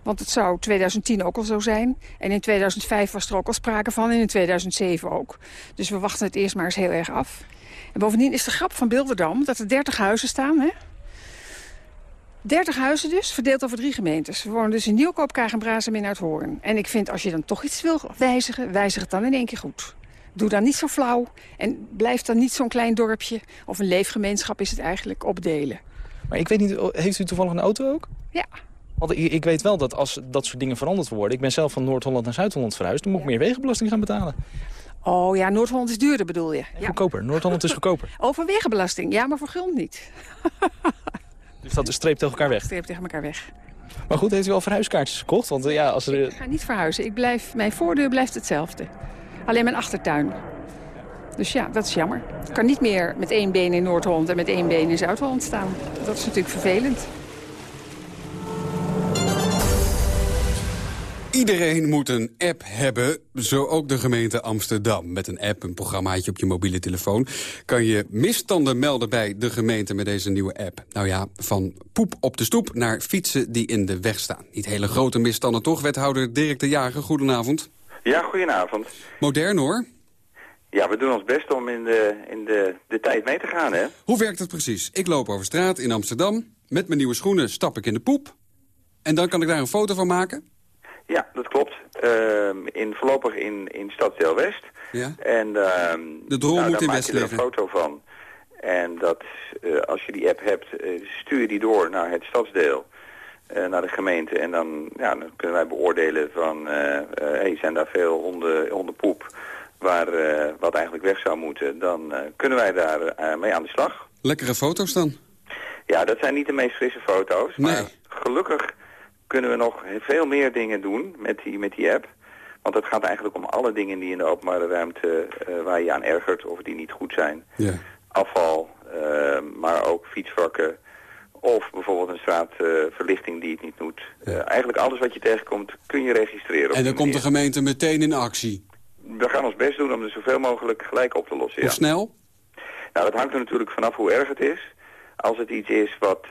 Want het zou 2010 ook al zo zijn. En in 2005 was er ook al sprake van. En in 2007 ook. Dus we wachten het eerst maar eens heel erg af. En bovendien is de grap van Bilderdam dat er 30 huizen staan. Hè? 30 huizen dus, verdeeld over drie gemeentes. We wonen dus in Nieuwkoop, Kagenbrazen en Uithoorn. En ik vind, als je dan toch iets wil wijzigen, wijzig het dan in één keer goed. Doe dan niet zo flauw en blijf dan niet zo'n klein dorpje... of een leefgemeenschap is het eigenlijk, opdelen. Maar ik weet niet, heeft u toevallig een auto ook? Ja. Want ik, ik weet wel dat als dat soort dingen veranderd worden... ik ben zelf van Noord-Holland naar Zuid-Holland verhuisd... dan moet ik meer wegenbelasting gaan betalen. Oh ja, Noord-Holland is duurder bedoel je? Ja. Goedkoper, Noord-Holland is goedkoper. Over wegenbelasting, ja, maar voor grond niet. Dus dat streept tegen elkaar weg? Streept tegen elkaar weg. Maar goed, heeft u al verhuiskaartjes gekocht? Want, ja, als er... Ik ga niet verhuizen. Ik blijf, mijn voordeur blijft hetzelfde. Alleen mijn achtertuin. Dus ja, dat is jammer. Ik kan niet meer met één been in Noord-Holland en met één been in Zuid-Holland staan. Dat is natuurlijk vervelend. Iedereen moet een app hebben, zo ook de gemeente Amsterdam. Met een app, een programmaatje op je mobiele telefoon... kan je misstanden melden bij de gemeente met deze nieuwe app. Nou ja, van poep op de stoep naar fietsen die in de weg staan. Niet hele grote misstanden toch, wethouder Dirk de Jager. Goedenavond. Ja, goedenavond. Modern hoor. Ja, we doen ons best om in de, in de, de tijd mee te gaan, hè? Hoe werkt het precies? Ik loop over straat in Amsterdam. Met mijn nieuwe schoenen stap ik in de poep. En dan kan ik daar een foto van maken? Ja, dat klopt. Uh, in, voorlopig in, in Stadsdeel West. Ja. En, uh, de drol nou, moet in West liggen. Daar maak je een foto van. En dat, uh, als je die app hebt, stuur je die door naar het stadsdeel. naar de gemeente. En dan, ja, dan kunnen wij beoordelen van... hey, zijn daar veel honden, hondenpoep waar wat eigenlijk weg zou moeten. Dan kunnen wij daar mee aan de slag. Lekkere foto's dan? Ja, dat zijn niet de meest frisse foto's. Nee. Maar gelukkig kunnen we nog veel meer dingen doen met die, met die app. Want het gaat eigenlijk om alle dingen die in de openbare ruimte uh, waar je aan ergert of die niet goed zijn. Ja. Afval, uh, maar ook fietsvakken of bijvoorbeeld een straatverlichting uh, die het niet doet. Ja. eigenlijk alles wat je tegenkomt kun je registreren. En dan komt de gemeente meteen in actie? We gaan ons best doen om het zoveel mogelijk gelijk op te lossen. Hoe ja. snel? Nou, dat hangt er natuurlijk vanaf hoe erg het is. Als het iets is wat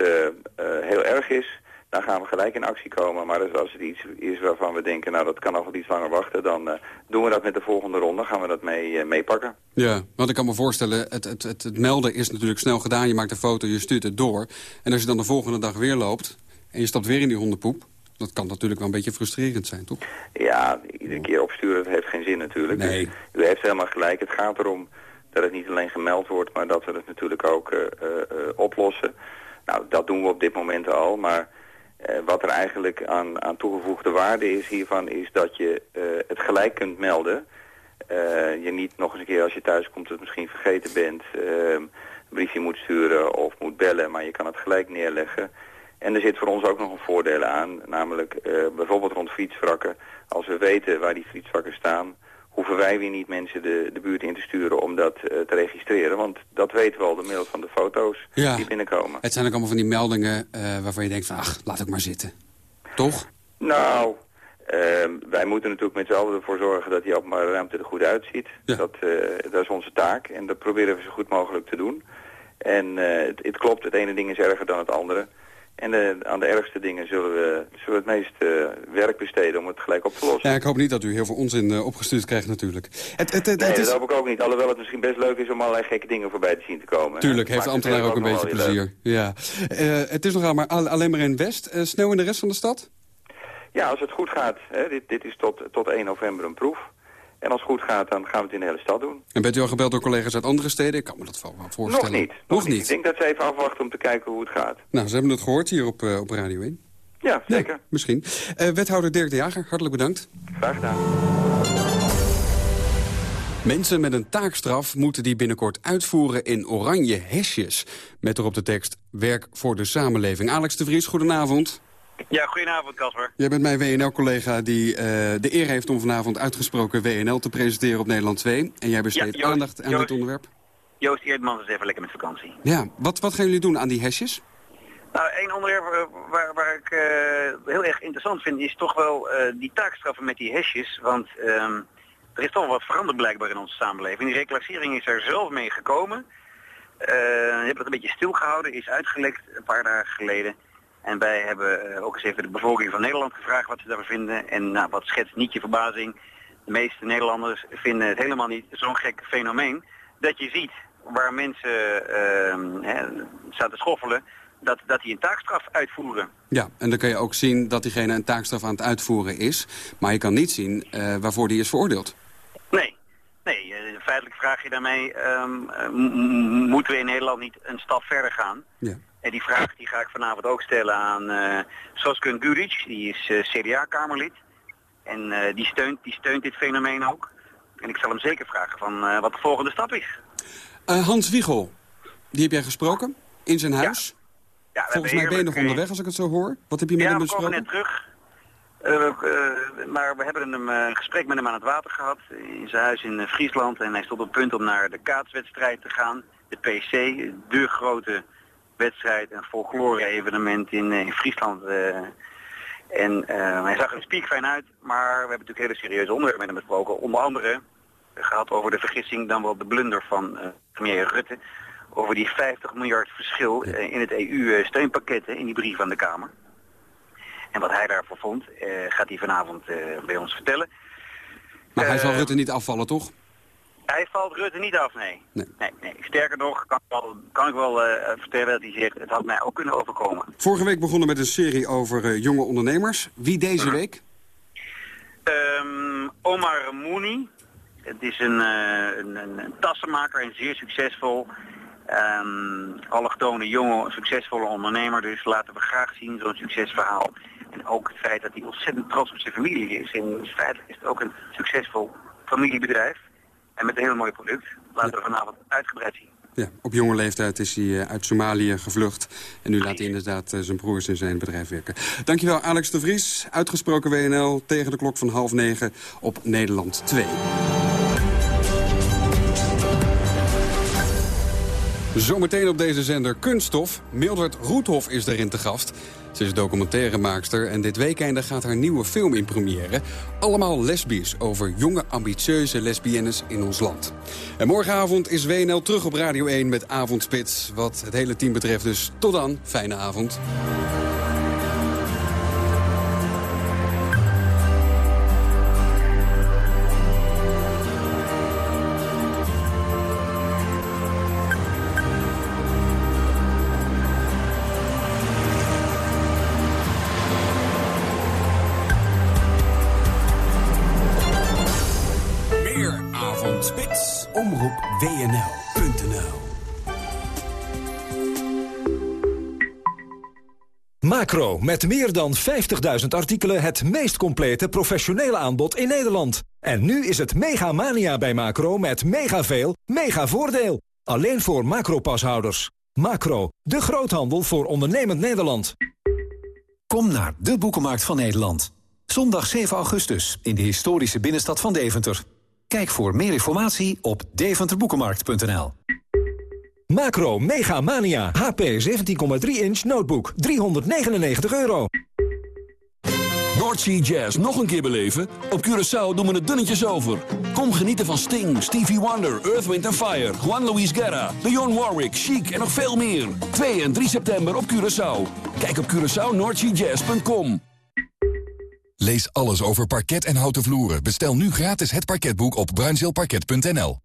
heel erg is, dan gaan we gelijk in actie komen. Maar als het iets is waarvan we denken, nou dat kan nog wel iets langer wachten... dan doen we dat met de volgende ronde, gaan we dat mee, meepakken. Ja, want ik kan me voorstellen, het, het, het, het, melden is natuurlijk snel gedaan. Je maakt een foto, je stuurt het door. En als je dan de volgende dag weer loopt en je stapt weer in die hondenpoep... Dat kan natuurlijk wel een beetje frustrerend zijn, toch? Ja, iedere keer opsturen dat heeft geen zin natuurlijk. Nee. Dus u heeft helemaal gelijk. Het gaat erom dat het niet alleen gemeld wordt, maar dat we het natuurlijk ook uh, uh, oplossen. Nou, dat doen we op dit moment al, maar uh, wat er eigenlijk aan, aan toegevoegde waarde is hiervan, is dat je het gelijk kunt melden. je niet nog eens een keer als je thuis komt het misschien vergeten bent, een briefje moet sturen of moet bellen, maar je kan het gelijk neerleggen. En er zit voor ons ook nog een voordeel aan, namelijk bijvoorbeeld rond fietswrakken. Als we weten waar die fietswrakken staan, hoeven wij weer niet mensen de, de buurt in te sturen om dat uh, te registreren. Want dat weten we al door middel van de foto's ja. die binnenkomen. Het zijn ook allemaal van die meldingen uh, waarvan je denkt van, ach, laat ik maar zitten. Toch? Nou, wij moeten natuurlijk met z'n allen ervoor zorgen dat die openbare ruimte er goed uitziet. Ja. Dat, dat is onze taak en dat proberen we zo goed mogelijk te doen. En het, het klopt, het ene ding is erger dan het andere. En de, aan de ergste dingen zullen we, zullen we het meest uh, werk besteden om het gelijk op te lossen. Ja, ik hoop niet dat u heel veel onzin uh, opgestuurd krijgt natuurlijk. Het, het, het, nee, is... dat hoop ik ook niet. Alhoewel het misschien best leuk is om allerlei gekke dingen voorbij te zien te komen. Tuurlijk, heeft de ambtenaar ook een beetje plezier. Ja. Uh, het is nog maar alleen maar in West. sneeuw in de rest van de stad? Ja, als het goed gaat. Hè, dit, dit is tot, tot 1 november een proef. En als het goed gaat, dan gaan we het in de hele stad doen. En bent u al gebeld door collega's uit andere steden? Ik kan me dat wel voorstellen. Nog niet. Nog, niet. Ik denk dat ze even afwachten om te kijken hoe het gaat. Nou, ze hebben het gehoord hier op, uh, op Radio 1. Ja, zeker. Ja, misschien. Uh, wethouder Dirk de Jager, hartelijk bedankt. Graag gedaan. Mensen met een taakstraf moeten die binnenkort uitvoeren in oranje hesjes. Met erop de tekst Werk voor de samenleving. Alex de Vries, goedenavond. Ja, goedenavond Casper. Jij bent mijn WNL-collega die uh, de eer heeft om vanavond uitgesproken WNL te presenteren op Nederland 2. En jij besteedt ja, aandacht aan Joost, dit onderwerp. Joost Eerdmans is even lekker met vakantie. Ja, wat, wat gaan jullie doen aan die hesjes? Nou, één onderwerp waar, waar ik uh, heel erg interessant vind is toch wel uh, die taakstraffen met die hesjes. Want um, er is toch wel wat veranderd blijkbaar in onze samenleving. Die reclassering is er zelf mee gekomen. je hebt het een beetje stilgehouden, is uitgelekt een paar dagen geleden. En wij hebben ook eens even de bevolking van Nederland gevraagd wat ze daarvan vinden. En nou, wat schetst niet je verbazing. De meeste Nederlanders vinden het helemaal niet zo'n gek fenomeen. Dat je ziet waar mensen uh, hè, staan te schoffelen, dat, dat die een taakstraf uitvoeren. Ja, en dan kun je ook zien dat diegene een taakstraf aan het uitvoeren is. Maar je kan niet zien uh, waarvoor die is veroordeeld. Nee, nee uh, feitelijk vraag je daarmee, um, moeten we in Nederland niet een stap verder gaan? Ja. En die vraag die ga ik vanavond ook stellen aan uh, Soskun Guric, die is uh, CDA-kamerlid. En uh, die, steunt, die steunt dit fenomeen ook. En ik zal hem zeker vragen van wat de volgende stap is. Hans Wiegel, die heb jij gesproken in zijn huis. Ja. ja Volgens mij ben je nog onderweg als ik het zo hoor. Wat heb je met ja, hem besproken? Ja, we komen net terug. maar we hebben hem, een gesprek met hem aan het water gehad in zijn huis in Friesland. En hij stond op het punt om naar de kaatswedstrijd te gaan. De PC, de grote wedstrijd, een folklore-evenement in, in, Friesland. Uh, en uh, hij zag er spiekfijn uit, maar we hebben natuurlijk hele serieuze onderwerpen met hem besproken. Onder andere gehad over de vergissing, dan wel de blunder van premier Rutte. Over die 50 miljard verschil in het EU-steunpakketten in die brief aan de Kamer. En wat hij daarvoor vond, gaat hij vanavond bij ons vertellen. Maar hij zal Rutte niet afvallen, toch? Hij valt Rutte niet af, nee. Nee. nee, nee. Sterker nog, kan, kan ik wel uh, vertellen dat hij zegt, het had mij ook kunnen overkomen. Vorige week begonnen met een serie over uh, jonge ondernemers. Wie deze week? Um, Omar Mouni. Het is een, uh, een, een, een, tassenmaker en zeer succesvol. Um, allochtone, jonge, succesvolle ondernemer. Dus laten we graag zien zo'n succesverhaal. En ook het feit dat hij ontzettend trots op zijn familie is. En feitelijk is het ook een succesvol familiebedrijf. En met een heel mooi product. Laten we vanavond uitgebreid zien. Ja, op jonge leeftijd is hij uh, uit Somalië gevlucht. En nu laat hij inderdaad uh, zijn broers in zijn bedrijf werken. Dankjewel Alex de Vries. Uitgesproken WNL tegen de klok van half negen op Nederland 2. Zometeen op deze zender Kunststof. Mildred Roethoff is erin te gast. Ze is documentairemaakster en dit weekende gaat haar nieuwe film in première. Allemaal lesbisch over jonge, ambitieuze lesbiennes in ons land. En morgenavond is WNL terug op Radio 1 met Avondspits. Wat het hele team betreft dus tot dan. Fijne avond. Macro, met meer dan 50.000 artikelen het meest complete professionele aanbod in Nederland. En nu is het mega mania bij Macro met mega veel, mega voordeel. Alleen voor Macro-pashouders. Macro, de groothandel voor ondernemend Nederland. Kom naar de Boekenmarkt van Nederland. Zondag 7 augustus in de historische binnenstad van Deventer. Kijk voor meer informatie op deventerboekenmarkt.nl. Macro Mega Mania HP 17,3 inch notebook 399 euro. Noordsea Jazz nog een keer beleven? Op Curaçao doen we het dunnetjes over. Kom genieten van Sting, Stevie Wonder, Earth, Wind Fire... Juan Luis Guerra, Dionne Warwick, Chic en nog veel meer. 2 en 3 september op Curaçao. Kijk op CuraçaoNoordseaJazz.com. Lees alles over parket en houten vloeren. Bestel nu gratis het parketboek op bruinzeelparket.nl.